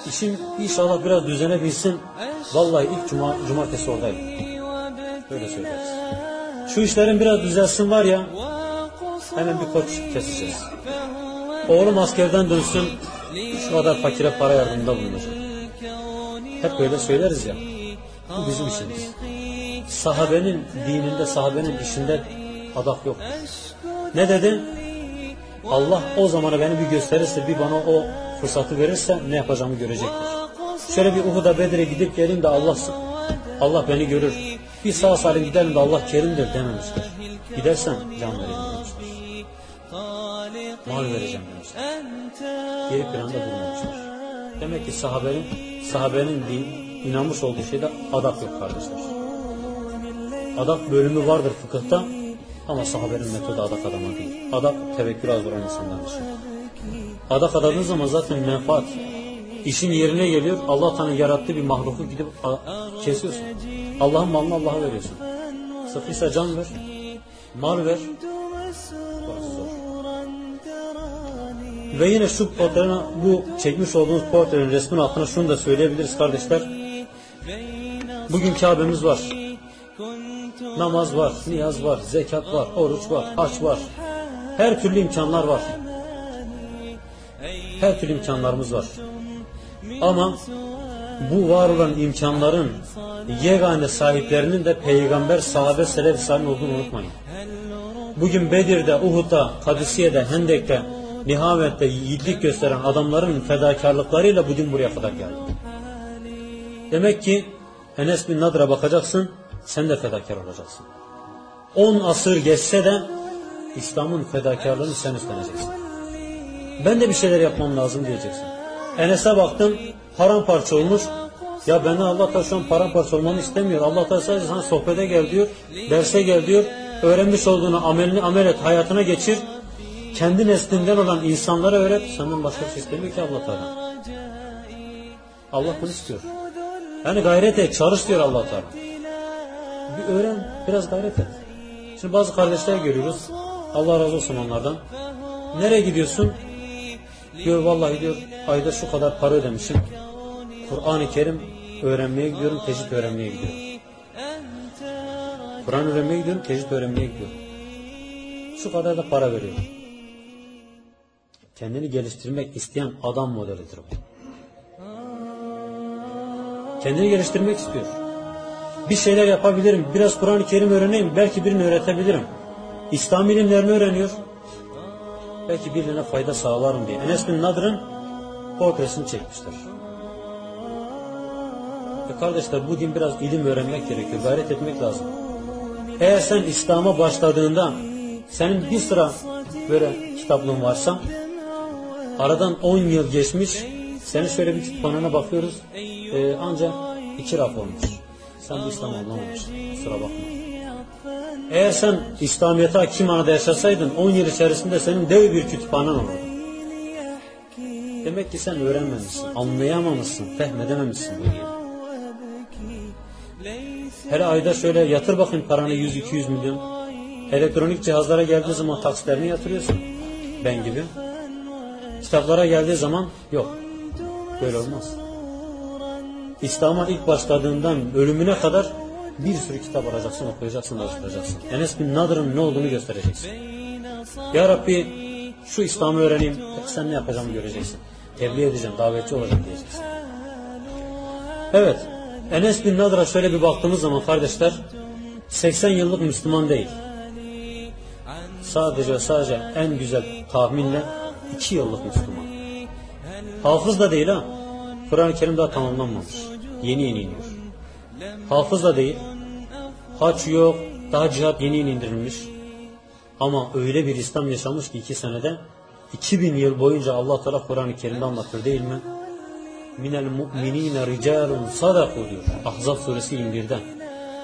işim inşallah biraz düzenebilsin. Vallahi ilk cuma, cumartesi oradayım. Böyle söyleriz. Şu işlerin biraz düzelsin var ya hemen bir koç keseceğiz. Oğlum askerden dönsün şu kadar fakire para yardımında bulunacak. Hep böyle söyleriz ya. Bu bizim işimiz. Sahabenin dininde, sahabenin işinde adak yok. Ne dedi? Allah o zamanı beni bir gösterirse, bir bana o fırsatı verirse ne yapacağımı görecektir. Şöyle bir Uhud'a Bedir'e gidip gelin de Allah Allah beni görür. Bir sağ salim gidelim de Allah kerimdir dememişler. Gidersen can vereceğim demişler. Mal vereceğim demişler. Geri planda durmamışlar. Demek ki sahabenin, sahabenin din, inanmış olduğu şeyde adak yok kardeşler. Adak bölümü vardır fıkıhta ama sahabenin metodu adak adama değil. Adak tevekkül az duran insanların için. Şey. Adak adadığın zaman zaten menfaat. İşin yerine geliyor. Allah Tanrı yarattığı bir mahluku gidip kesiyorsun. Allah'ın malını Allah'a veriyorsun. Sıfıysa can ver. Mal ver. Ve yine şu portrenin, bu çekmiş olduğunuz portrenin resmin altına şunu da söyleyebiliriz kardeşler. Bugün Kabe'miz var. Namaz var, niyaz var, zekat var, oruç var, haç var. Her türlü imkanlar var. Her türlü imkanlarımız var. Ama bu var olan imkanların yegane sahiplerinin de peygamber, sahabe, selef sahibi olduğunu unutmayın. Bugün Bedir'de, Uhud'da, Kadisiye'de, Hendek'te, Nihavet'te yiğitlik gösteren adamların fedakarlıklarıyla bugün buraya kadar geldi. Demek ki Enes bin Nadr'a bakacaksın, sen de fedakar olacaksın. 10 asır geçse de İslam'ın fedakarlığını sen üstleneceksin. Ben de bir şeyler yapmam lazım diyeceksin. Enes'e baktım, paramparça olmuş. Ya beni Allah Teala şu an paramparça olmamı istemiyor. Allah Teala sadece sana sohbete gel diyor, derse gel diyor. Öğrenmiş olduğunu amelini amel et, hayatına geçir. Kendi neslinden olan insanlara öğret. Senden başka bir şey istemiyor ki Allah Teala. Allah bunu istiyor. Yani gayret et, çalış diyor Allah Teala. Bir öğren, biraz gayret et. Şimdi bazı kardeşler görüyoruz. Allah razı olsun onlardan. Nereye gidiyorsun? Diyor vallahi diyor ayda şu kadar para ödemişim. Kur'an-ı Kerim öğrenmeye gidiyorum, tecvid öğrenmeye gidiyorum. Kur'an öğrenmeye gidiyorum, tecvid öğrenmeye gidiyorum. Şu kadar da para veriyorum. Kendini geliştirmek isteyen adam modelidir bu. Kendini geliştirmek istiyor. Bir şeyler yapabilirim, biraz Kur'an-ı Kerim öğreneyim, belki birini öğretebilirim. İslam ilimlerini öğreniyor. Belki birine fayda sağlarım diye. Enes bin Nadır'ın portresini çekmişler. E kardeşler bu din biraz ilim öğrenmek gerekiyor, gayret etmek lazım. Eğer sen İslam'a başladığında senin bir sıra böyle kitaplığın varsa aradan 10 yıl geçmiş senin şöyle bir kütüphanene bakıyoruz e, ancak iki raf olmuş. Sen bu İslam'ı anlamamışsın. Kusura bakma. Eğer sen İslamiyet'e hakim anada yaşasaydın 10 yıl içerisinde senin dev bir kütüphanen olurdu. Demek ki sen öğrenmemişsin, anlayamamışsın, fehmedememişsin bu dini. Hele ayda şöyle yatır bakayım paranı 100-200 milyon. Elektronik cihazlara geldiği zaman taksitlerini yatırıyorsun. Ben gibi. Kitaplara geldiği zaman yok. Böyle olmaz. İslam'a ilk başladığından ölümüne kadar bir sürü kitap alacaksın, okuyacaksın, okuyacaksın. Enes bin Nadır'ın ne olduğunu göstereceksin. Ya Rabbi şu İslam'ı öğreneyim, sen ne yapacağımı göreceksin. Tebliğ edeceğim, davetçi olacağım diyeceksin. Evet, Enes bin Nadır'a şöyle bir baktığımız zaman kardeşler, 80 yıllık Müslüman değil. Sadece sadece en güzel tahminle 2 yıllık Müslüman. Hafız da değil ha. Kur'an-ı Kerim daha tamamlanmamış. Yeni yeni iniyor. Hafız da değil. Haç yok. Daha cihat yeni yeni indirilmiş. Ama öyle bir İslam yaşamış ki iki senede 2000 yıl boyunca Allah Teala Kur'an-ı Kerim'de anlatır değil mi? Minel mu'minine ricalun sadaku diyor. Ahzab suresi 21'den.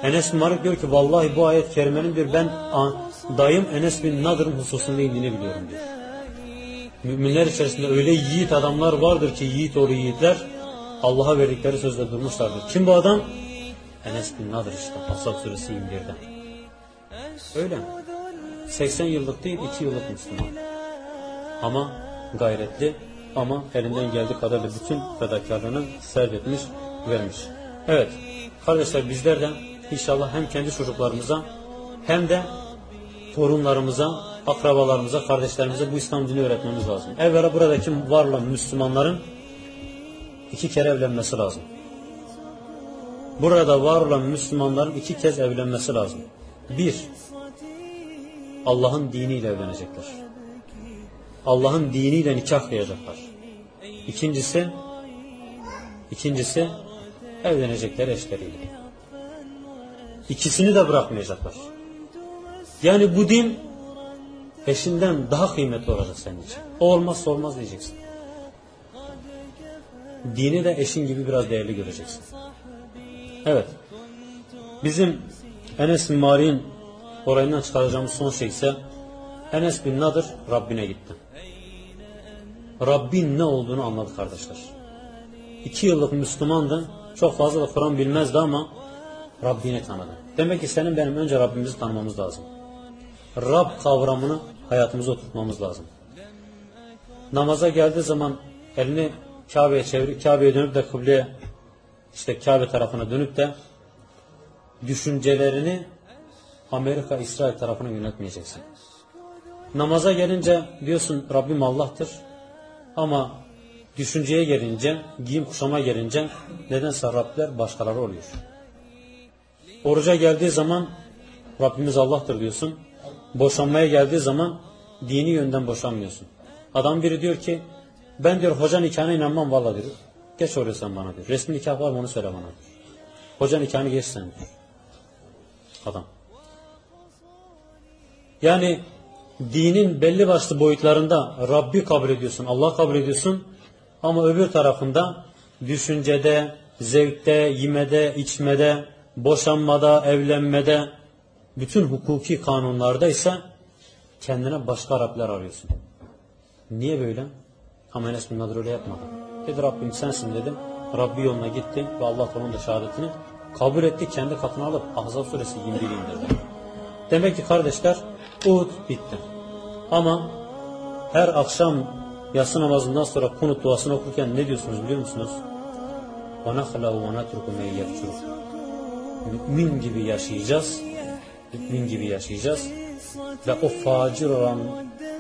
Enes bin Malik diyor ki vallahi bu ayet kerimenin diyor ben dayım Enes bin Nadır'ın hususunda indiğini biliyorum diyor. Müminler içerisinde öyle yiğit adamlar vardır ki yiğit oğlu yiğitler Allah'a verdikleri sözde durmuşlardır. Kim bu adam? Enes bin Nadir işte. Ashab suresi 21'den. Öyle. 80 yıllık değil 2 yıllık Müslüman. Ama gayretli ama elinden geldiği kadarıyla bütün fedakarlığını serv etmiş, vermiş. Evet. Kardeşler bizler de inşallah hem kendi çocuklarımıza hem de torunlarımıza, akrabalarımıza, kardeşlerimize bu İslam dini öğretmemiz lazım. Evvela buradaki var olan Müslümanların iki kere evlenmesi lazım. Burada var olan Müslümanların iki kez evlenmesi lazım. Bir, Allah'ın diniyle evlenecekler. Allah'ın diniyle nikah kıyacaklar. İkincisi, ikincisi evlenecekler eşleriyle. İkisini de bırakmayacaklar. Yani bu din eşinden daha kıymetli olacak senin için. O olmazsa olmaz diyeceksin. Dini de eşin gibi biraz değerli göreceksin. Evet. Bizim Enes bin Mari'nin orayından çıkaracağımız son şey ise Enes bin Nadır Rabbine gitti. Rabbin ne olduğunu anladı kardeşler. İki yıllık Müslümandı. Çok fazla da Kur'an bilmezdi ama Rabbini tanıdı. Demek ki senin benim önce Rabbimizi tanımamız lazım. Rab kavramını hayatımıza oturtmamız lazım. Namaza geldiği zaman elini Kabe'ye çevirip Kabe'ye dönüp de kıbleye işte Kabe tarafına dönüp de düşüncelerini Amerika, İsrail tarafına yönetmeyeceksin. Namaza gelince diyorsun Rabbim Allah'tır. Ama düşünceye gelince, giyim kuşama gelince nedense Rabler başkaları oluyor. Oruca geldiği zaman Rabbimiz Allah'tır diyorsun. Boşanmaya geldiği zaman dini yönden boşanmıyorsun. Adam biri diyor ki ben diyor hoca nikahına inanmam valla diyor. Geç oraya bana diyor. Resmi nikah var mı onu söyle bana diyor. Hoca nikahını geç sen diyor. Adam. Yani dinin belli başlı boyutlarında Rabbi kabul ediyorsun, Allah kabul ediyorsun ama öbür tarafında düşüncede, zevkte, yemede, içmede, boşanmada, evlenmede, bütün hukuki kanunlarda ise kendine başka Rabler arıyorsun. Niye böyle? Ama Enes bin Nadir öyle yapmadı. Dedi Rabbim sensin dedim. Rabbi yoluna gitti ve Allah onun da şehadetini kabul etti. Kendi katına alıp Ahzab suresi 21 indirdi. Demek ki kardeşler Uhud bitti. Ama her akşam yatsı namazından sonra kunut duasını okurken ne diyorsunuz biliyor musunuz? وَنَخْلَوْ وَنَتْرُكُ مَنْ يَفْجُرُ Mümin gibi yaşayacağız. Mümin gibi yaşayacağız. Ve o facir olan,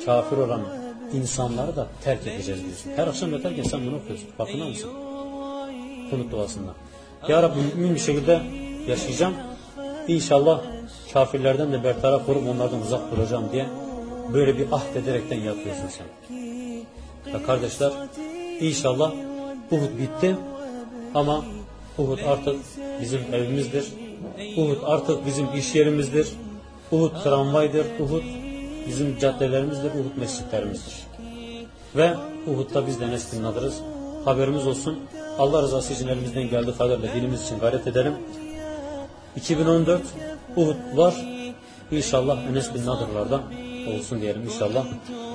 kafir olan insanları da terk edeceğiz diyorsun. Her akşam yatarken sen bunu okuyorsun. Farkında mısın? Kunut duasında. Ya Rabbi mümin bir şekilde yaşayacağım. İnşallah kafirlerden de bertaraf olup onlardan uzak duracağım diye böyle bir ahd ederekten yatıyorsun sen. Ya kardeşler inşallah Uhud bitti ama Uhud artık bizim evimizdir. Uhud artık bizim iş yerimizdir. Uhud tramvaydır. Uhud bizim caddelerimizdir. Uhud mescitlerimizdir. Ve Uhud'da biz de neslin adırız. Haberimiz olsun. Allah rızası için elimizden geldiği kadarıyla dinimiz için gayret edelim. 2014 Uhud var. İnşallah Enes bin Nadır'lardan olsun diyelim inşallah.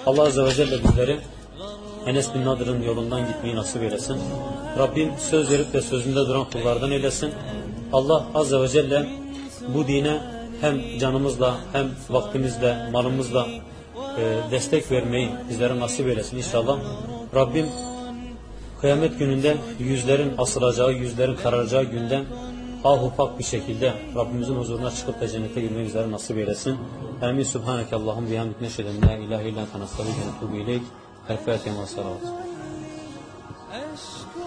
Allah Azze ve Celle bizleri Enes bin Nadır'ın yolundan gitmeyi nasip eylesin. Rabbim söz verip de sözünde duran kullardan eylesin. Allah Azze ve Celle bu dine hem canımızla hem vaktimizle, malımızla e, destek vermeyi bizlere nasip eylesin inşallah. Rabbim kıyamet gününde yüzlerin asılacağı, yüzlerin kararacağı günden ah ufak bir şekilde Rabbimizin huzuruna çıkıp da cennete girmeyi bizlere nasip eylesin. Amin. Subhaneke Allahum bihamdik neşheden la ilahe illa ente nestaîn ve netubu ileyk. El Fatiha ve salavat. أشكو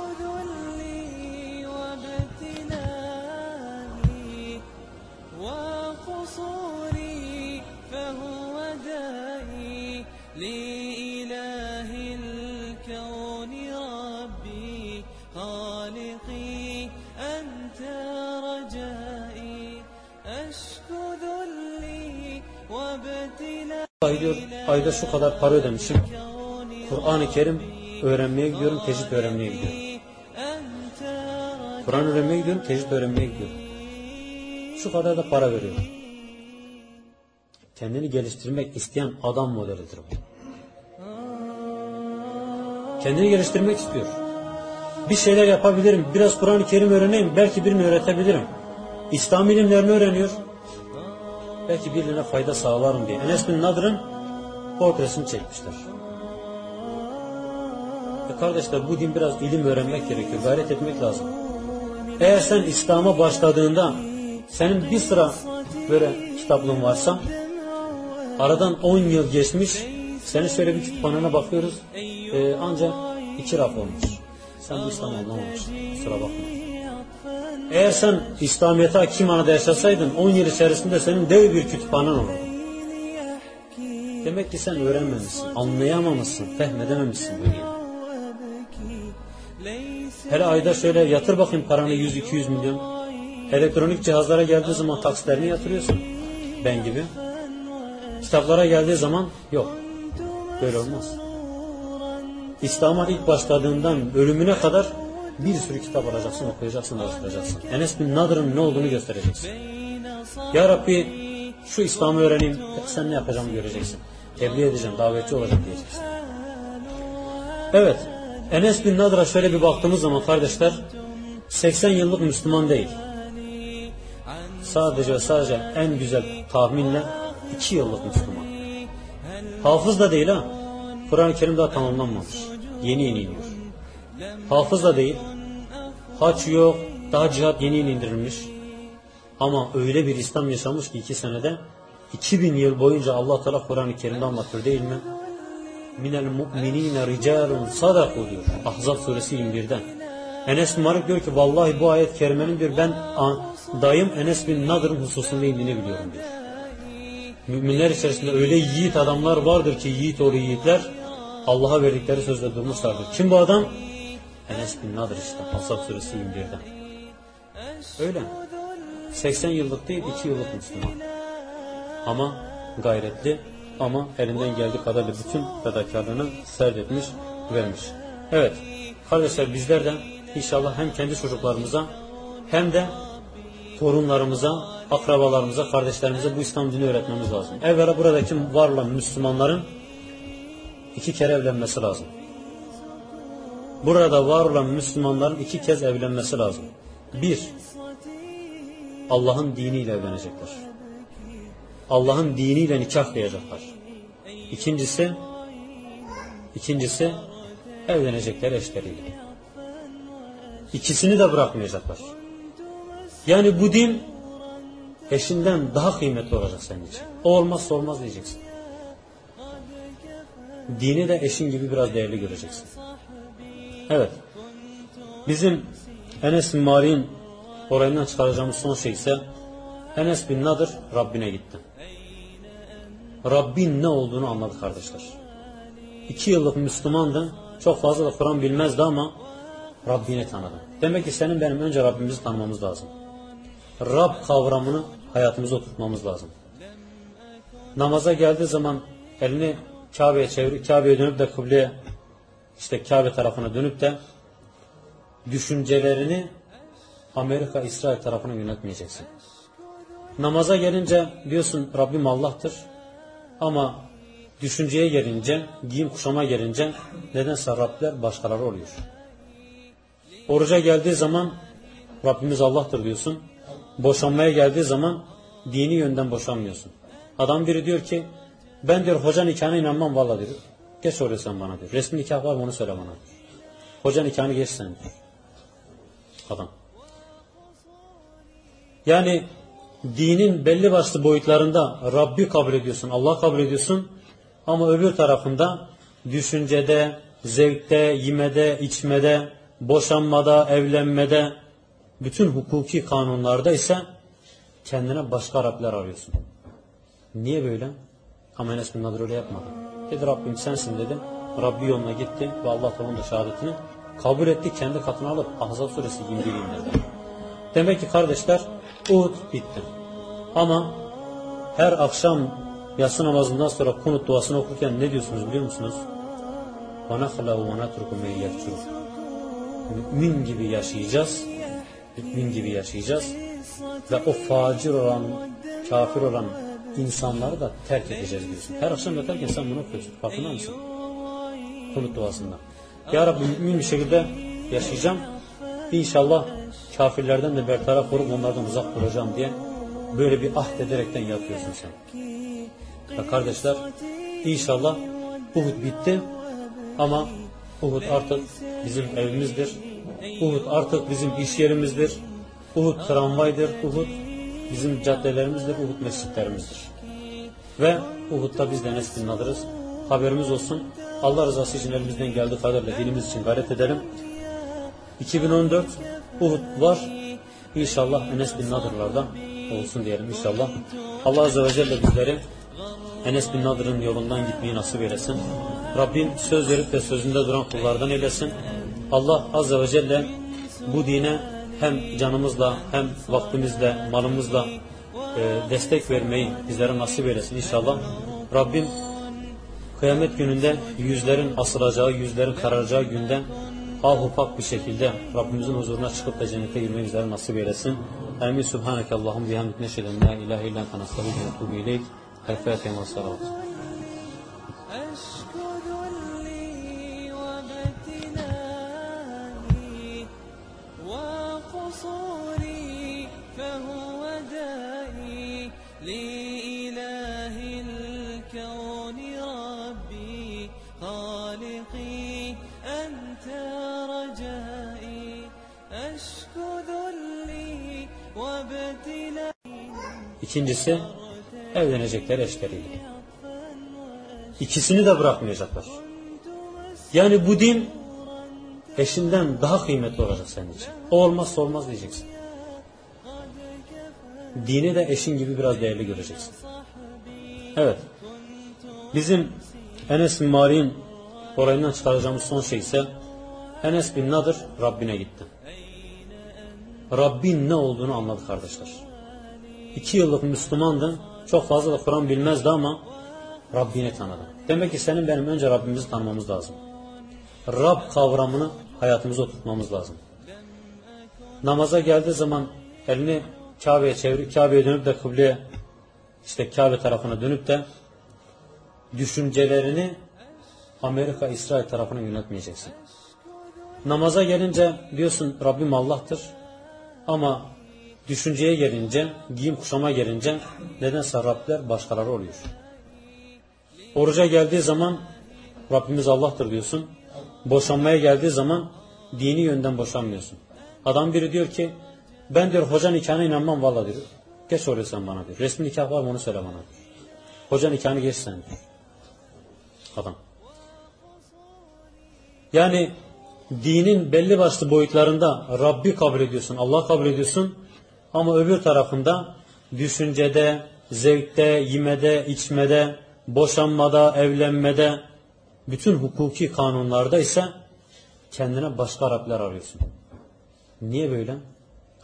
vallahi ayda şu kadar para ödemişim. Kur'an-ı Kerim öğrenmeye gidiyorum, tecvid öğrenmeye gidiyorum. Kur'an öğrenmeye gidiyorum, tecvid öğrenmeye gidiyorum. Şu kadar da para veriyorum. Kendini geliştirmek isteyen adam modelidir bu. Kendini geliştirmek istiyor. Bir şeyler yapabilirim, biraz Kur'an-ı Kerim öğreneyim, belki birini öğretebilirim. İslam ilimlerini öğreniyor. Belki birine fayda sağlarım diye. Enes bin Nadır'ın portresini çekmişler. E kardeşler bu din biraz ilim öğrenmek gerekiyor. Gayret etmek lazım. Eğer sen İslam'a başladığında senin bir sıra böyle kitaplığın varsa aradan 10 yıl geçmiş senin şöyle bir kütüphanene bakıyoruz e, ancak iki raf olmuş. Sen bu İslam'ı anlamamışsın. Kusura bakma. Eğer sen İslamiyet'e hakim anada yaşasaydın 10 yıl içerisinde senin dev bir kütüphanen olurdu. Demek ki sen öğrenmemişsin, anlayamamışsın, fehmedememişsin dini. Hele ayda şöyle yatır bakayım paranı 100-200 milyon. Elektronik cihazlara geldiği zaman taksitlerini yatırıyorsun. Ben gibi. Kitaplara geldiği zaman yok. Böyle olmaz. İslam'a ilk başladığından ölümüne kadar bir sürü kitap alacaksın, okuyacaksın, araştıracaksın. Enes bin Nadır'ın ne olduğunu göstereceksin. Ya Rabbi şu İslam'ı öğreneyim, sen ne yapacağımı göreceksin. Tebliğ edeceğim, davetçi olacağım diyeceksin. Evet, Enes bin Nadır'a şöyle bir baktığımız zaman kardeşler, 80 yıllık Müslüman değil. Sadece sadece en güzel tahminle İki yıllık Müslüman. Hafız da değil ha. Kur'an-ı Kerim daha tamamlanmamış. Yeni yeni iniyor. Hafız da değil. Haç yok. Daha cihat yeni indirilmiş. Ama öyle bir İslam yaşamış ki iki senede 2000 yıl boyunca Allah Teala Kur'an-ı Kerim'de anlatıyor değil mi? Minel mu'minine ricalun sadaku diyor. Ahzab suresi 21'den. Enes bin diyor ki vallahi bu ayet kerimenin bir ben dayım Enes bin Nadır'ın hususunda indiğini biliyorum diyor. Müminler içerisinde öyle yiğit adamlar vardır ki yiğit oğlu yiğitler Allah'a verdikleri sözle durmuşlardır. Kim bu adam? Enes bin Nadir işte. Ahzab suresi 21'den. Öyle. 80 yıllık değil 2 yıllık Müslüman. Ama gayretli ama elinden geldiği kadarıyla bütün fedakarlığını serdetmiş, vermiş. Evet, kardeşler bizler de inşallah hem kendi çocuklarımıza hem de torunlarımıza, akrabalarımıza, kardeşlerimize bu İslam dini öğretmemiz lazım. Evvela buradaki var olan Müslümanların iki kere evlenmesi lazım. Burada var olan Müslümanların iki kez evlenmesi lazım. Bir, Allah'ın diniyle evlenecekler. Allah'ın diniyle nikah kıyacaklar. İkincisi, ikincisi evlenecekler eşleriyle. İkisini de bırakmayacaklar. Yani bu din eşinden daha kıymetli olacak senin için. O olmazsa olmaz diyeceksin. Dini de eşin gibi biraz değerli göreceksin. Evet. Bizim Enes bin Malik'in orayından çıkaracağımız son şey ise Enes bin Nadır Rabbine gitti. Rabbin ne olduğunu anladı kardeşler. İki yıllık Müslümandı. Çok fazla da Kur'an bilmezdi ama Rabbini tanıdı. Demek ki senin benim önce Rabbimizi tanımamız lazım. Rab kavramını hayatımıza oturtmamız lazım. Namaza geldiği zaman elini Kabe'ye çevirip Kabe'ye dönüp de kıbleye işte Kabe tarafına dönüp de düşüncelerini Amerika, İsrail tarafına yönetmeyeceksin. Namaza gelince diyorsun Rabbim Allah'tır. Ama düşünceye gelince, giyim kuşama gelince nedense Rabler başkaları oluyor. Oruca geldiği zaman Rabbimiz Allah'tır diyorsun. Boşanmaya geldiği zaman dini yönden boşanmıyorsun. Adam biri diyor ki ben diyor hoca nikahına inanmam valla diyor. Geç oraya bana diyor. Resmi nikah var mı onu söyle bana diyor. Hoca nikahını geç. Adam. Yani dinin belli başlı boyutlarında Rabbi kabul ediyorsun, Allah kabul ediyorsun ama öbür tarafında düşüncede, zevkte, yemede, içmede, boşanmada, evlenmede, bütün hukuki kanunlarda ise kendine başka Rabler arıyorsun. Niye böyle? Ama Enes bin Nadir öyle yapmadı. Dedi Rabbim sensin dedi. Rabbi yoluna gitti ve Allah Teala'nın da şehadetini kabul etti. Kendi katına alıp Ahzab suresi 21 indirdi. Demek ki kardeşler Uhud bitti. Ama her akşam yatsı namazından sonra kunut duasını okurken ne diyorsunuz biliyor musunuz? وَنَخْلَهُ وَنَتْرُكُ مَنْ يَفْتُرُ Mümin gibi yaşayacağız. Mümin gibi yaşayacağız. Ve o facir olan, kafir olan insanları da terk edeceğiz diyorsun. Her akşam yatarken sen bunu okuyorsun. Farkında mısın? Kunut duasında. Ya Rabbi mümin bir şekilde yaşayacağım. İnşallah kafirlerden de bertaraf olup onlardan uzak duracağım diye böyle bir ahd ederekten yatıyorsun sen. Ya kardeşler inşallah Uhud bitti ama Uhud artık bizim evimizdir. Uhud artık bizim iş yerimizdir. Uhud tramvaydır. Uhud bizim caddelerimizdir. Uhud mescitlerimizdir. Ve Uhud'da biz de Enes bin Nadır'ız. Haberimiz olsun. Allah rızası için elimizden geldiği kadarıyla dinimiz için gayret edelim. 2014 Uhud var. İnşallah Enes bin Nadır'lardan olsun diyelim inşallah. Allah Azze ve Celle bizleri Enes bin Nadır'ın yolundan gitmeyi nasip eylesin. Rabbim söz verip de sözünde duran kullardan eylesin. Allah Azze ve Celle bu dine hem canımızla hem vaktimizle, malımızla e, destek vermeyi bizlere nasip eylesin inşallah. Rabbim kıyamet gününde yüzlerin asılacağı, yüzlerin kararacağı günde ah ufak bir şekilde Rabbimizin huzuruna çıkıp da cennete girmeyi bizlere nasip eylesin. Amin. Subhaneke Allahum bihamdik neşheden la ilahe illa ente nestağfiruke ve etûbü ileyk. El Fatiha ve salavat. İkincisi evlenecekler eşleriyle. İkisini de bırakmayacaklar. Yani bu din eşinden daha kıymetli olacak senin için. O olmazsa olmaz diyeceksin. Dini de eşin gibi biraz değerli göreceksin. Evet. Bizim Enes bin Malik'in olayından çıkaracağımız son şey ise Enes bin Nadır Rabbine gitti. Rabbin ne olduğunu anladı kardeşler. İki yıllık Müslümandı. Çok fazla da Kur'an bilmezdi ama Rabbini tanıdı. Demek ki senin benim önce Rabbimizi tanımamız lazım. Rab kavramını hayatımıza oturtmamız lazım. Namaza geldiği zaman elini Kabe'ye çevirip Kabe'ye dönüp de kıbleye işte Kabe tarafına dönüp de düşüncelerini Amerika, İsrail tarafına yönetmeyeceksin. Namaza gelince diyorsun Rabbim Allah'tır. Ama düşünceye gelince, giyim kuşama gelince nedense Rabler başkaları oluyor. Oruca geldiği zaman Rabbimiz Allah'tır diyorsun. Boşanmaya geldiği zaman dini yönden boşanmıyorsun. Adam biri diyor ki ben diyor hoca nikahına inanmam valla diyor. Geç oraya sen bana diyor. Resmi nikah var mı onu söyle bana diyor. Hoca nikahını geç sen diyor. Adam. Yani dinin belli başlı boyutlarında Rabbi kabul ediyorsun, Allah kabul ediyorsun ama öbür tarafında düşüncede, zevkte, yemede, içmede, boşanmada, evlenmede, bütün hukuki kanunlarda ise kendine başka Rabler arıyorsun. Niye böyle?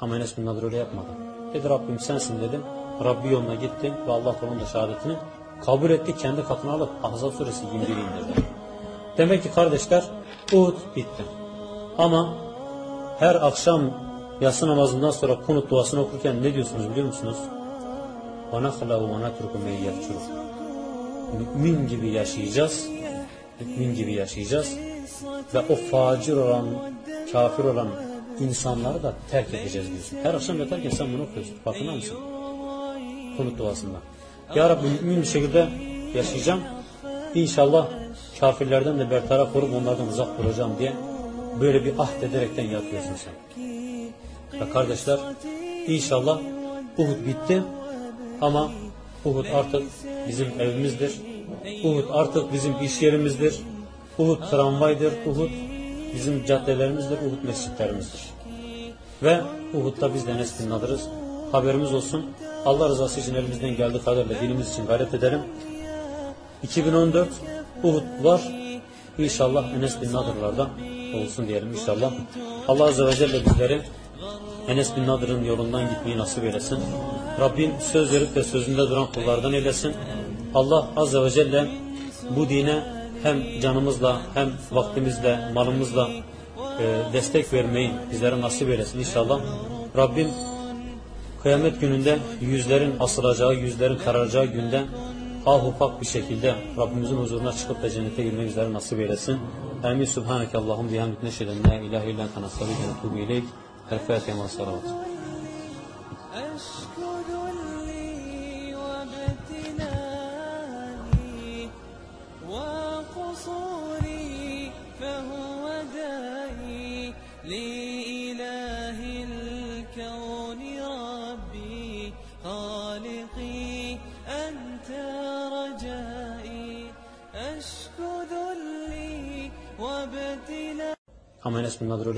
Ama Enes bin Nadir öyle yapmadı. Dedi Rabbim sensin dedi. Rabbi yoluna gitti ve Allah onun da şehadetini kabul etti. Kendi katına alıp Ahzab suresi 21 indirdi. Demek ki kardeşler Uhud bitti. Ama her akşam yatsı namazından sonra kunut duasını okurken ne diyorsunuz biliyor musunuz? وَنَخْلَهُ وَنَتْرُكُ مَنْ يَرْجُرُ Mümin gibi yaşayacağız. Mümin gibi yaşayacağız. Ve o facir olan, kafir olan insanları da terk edeceğiz diyorsun. Her akşam yatarken sen bunu okuyorsun. Farkında mısın? Kunut duasında. Ya Rabbi mümin bir şekilde yaşayacağım. İnşallah kafirlerden de bertaraf olup onlardan uzak duracağım diye böyle bir ahd ederekten yatıyorsun sen. Ve kardeşler inşallah Uhud bitti ama Uhud artık bizim evimizdir. Uhud artık bizim iş yerimizdir. Uhud tramvaydır. Uhud bizim caddelerimizdir. Uhud mescitlerimizdir. Ve Uhud'da biz de Enes bin Nadır'ız. Haberimiz olsun. Allah rızası için elimizden geldiği kadarıyla dinimiz için gayret edelim. 2014 Uhud var. İnşallah Enes bin Nadır'larda olsun diyelim inşallah. Allah Azze ve Celle bizleri Enes bin Nadır'ın yolundan gitmeyi nasip eylesin. Rabbim söz verip de sözünde duran kullardan eylesin. Allah Azze ve Celle bu dine hem canımızla hem vaktimizle, malımızla e, destek vermeyi bizlere nasip eylesin inşallah. Rabbim kıyamet gününde yüzlerin asılacağı, yüzlerin kararacağı günde ah ufak bir şekilde Rabbimizin huzuruna çıkıp da cennete girmeyi bizlere nasip eylesin. Amin. Subhaneke Allahum bihamdik neşheden la ilahe illen kanastabike netubu ileyk. الفاتحة مع Ama en لي وابتلالي وقصوري فهو لإله الكون ربي. خالقي أنت رجائي.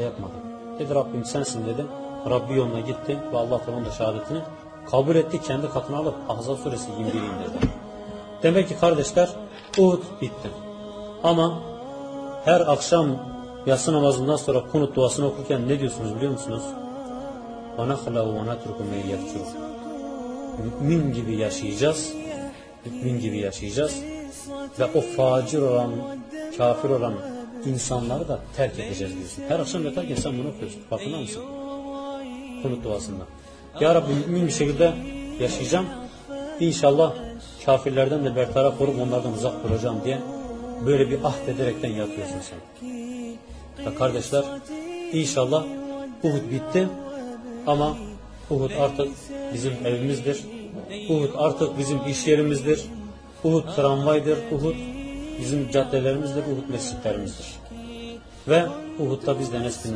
yapmadım. Dedi Rabbim sensin dedi. Rabbi yoluna gitti ve Allah onun da şehadetini kabul etti. Kendi katına alıp Ahzab suresi 21 indirdi. Demek ki kardeşler Uhud bitti. Ama her akşam yatsı namazından sonra kunut duasını okurken ne diyorsunuz biliyor musunuz? وَنَخْلَهُ وَنَتْرُكُ مَنْ يَرْجُرُ Mümin gibi yaşayacağız. Mümin gibi yaşayacağız. Ve o facir olan, kafir olan insanları da terk edeceğiz diyorsun. Her akşam yatarken sen bunu okuyorsun. Farkında mısın? Kunut duasında. Ya Rabbi mümin bir şekilde yaşayacağım. İnşallah kafirlerden de bertaraf olup onlardan uzak duracağım diye böyle bir ahd ederekten yatıyorsun sen. Ve kardeşler inşallah Uhud bitti ama Uhud artık bizim evimizdir. Uhud artık bizim iş yerimizdir. Uhud tramvaydır. Uhud bizim caddelerimizdir. Uhud mescitlerimizdir. Ve Uhud'da biz de Enes bin.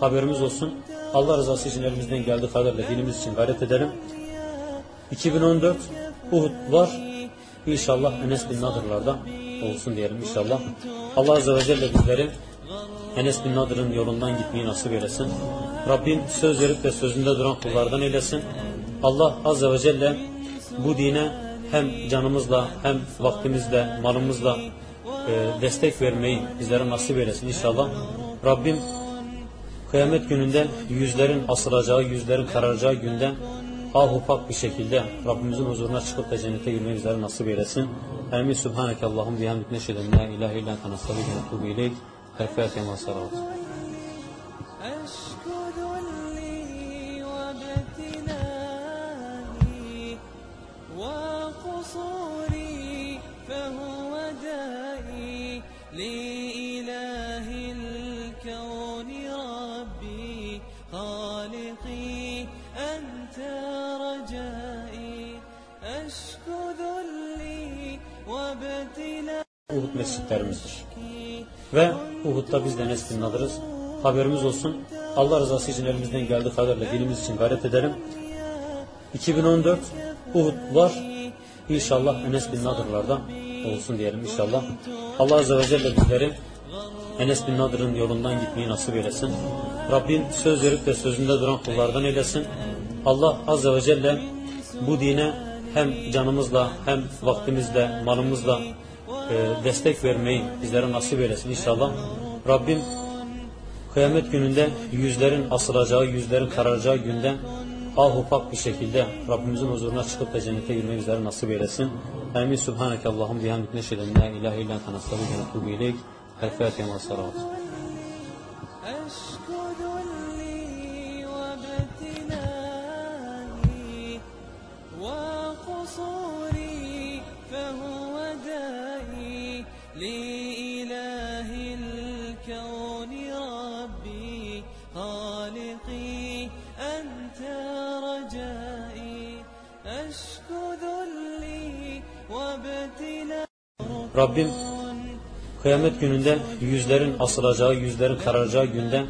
Haberimiz olsun. Allah rızası için elimizden geldiği kadarıyla dinimiz için gayret edelim. 2014 Uhud var. İnşallah Enes bin Nadır'larda olsun diyelim inşallah. Allah Azze ve Celle bizleri Enes bin Nadır'ın yolundan gitmeyi nasip eylesin. Rabbim söz verip de sözünde duran kullardan eylesin. Allah Azze ve Celle bu dine hem canımızla hem vaktimizle, malımızla e, destek vermeyi bizlere nasip eylesin inşallah. Rabbim kıyamet gününde yüzlerin asılacağı, yüzlerin kararacağı günde ah ufak bir şekilde Rabbimizin huzuruna çıkıp da cennete girmeyi bizlere nasip eylesin. Amin. Subhaneke Allahum bihamdik neşheden la ilahe illa ente nestaînuke ve etûbü ileyk. El Fatiha mescitlerimizdir. Ve Uhud'da biz de Enes bin Nadır'ız. Haberimiz olsun. Allah rızası için elimizden geldiği kadarıyla dinimiz için gayret edelim. 2014 Uhud var. İnşallah Enes bin Nadır'larda olsun diyelim inşallah. Allah Azze ve Celle bizleri Enes bin Nadır'ın yolundan gitmeyi nasip eylesin. Rabbim söz verip de sözünde duran kullardan eylesin. Allah Azze ve Celle bu dine hem canımızla hem vaktimizle, malımızla e, destek vermeyi bizlere nasip eylesin inşallah. Rabbim kıyamet gününde yüzlerin asılacağı, yüzlerin kararacağı günde ah ufak bir şekilde Rabbimizin huzuruna çıkıp da cennete girmeyi bizlere nasip eylesin. Amin. Subhaneke Allahum bihamdik neşheden la ilahe illa nestaînuke ve ileyk. El Fatiha ma salavat. Rabbim kıyamet gününde yüzlerin asılacağı, yüzlerin kararacağı günde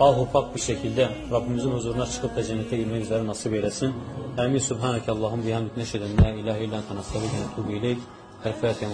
ah ufak bir şekilde Rabbimizin huzuruna çıkıp da cennete girmeyi bizlere nasip eylesin. Amin. Subhaneke Allahum bihamdik neşheden la ilahe illa ente nestaînuke ve etûbü ileyk. El Fatiha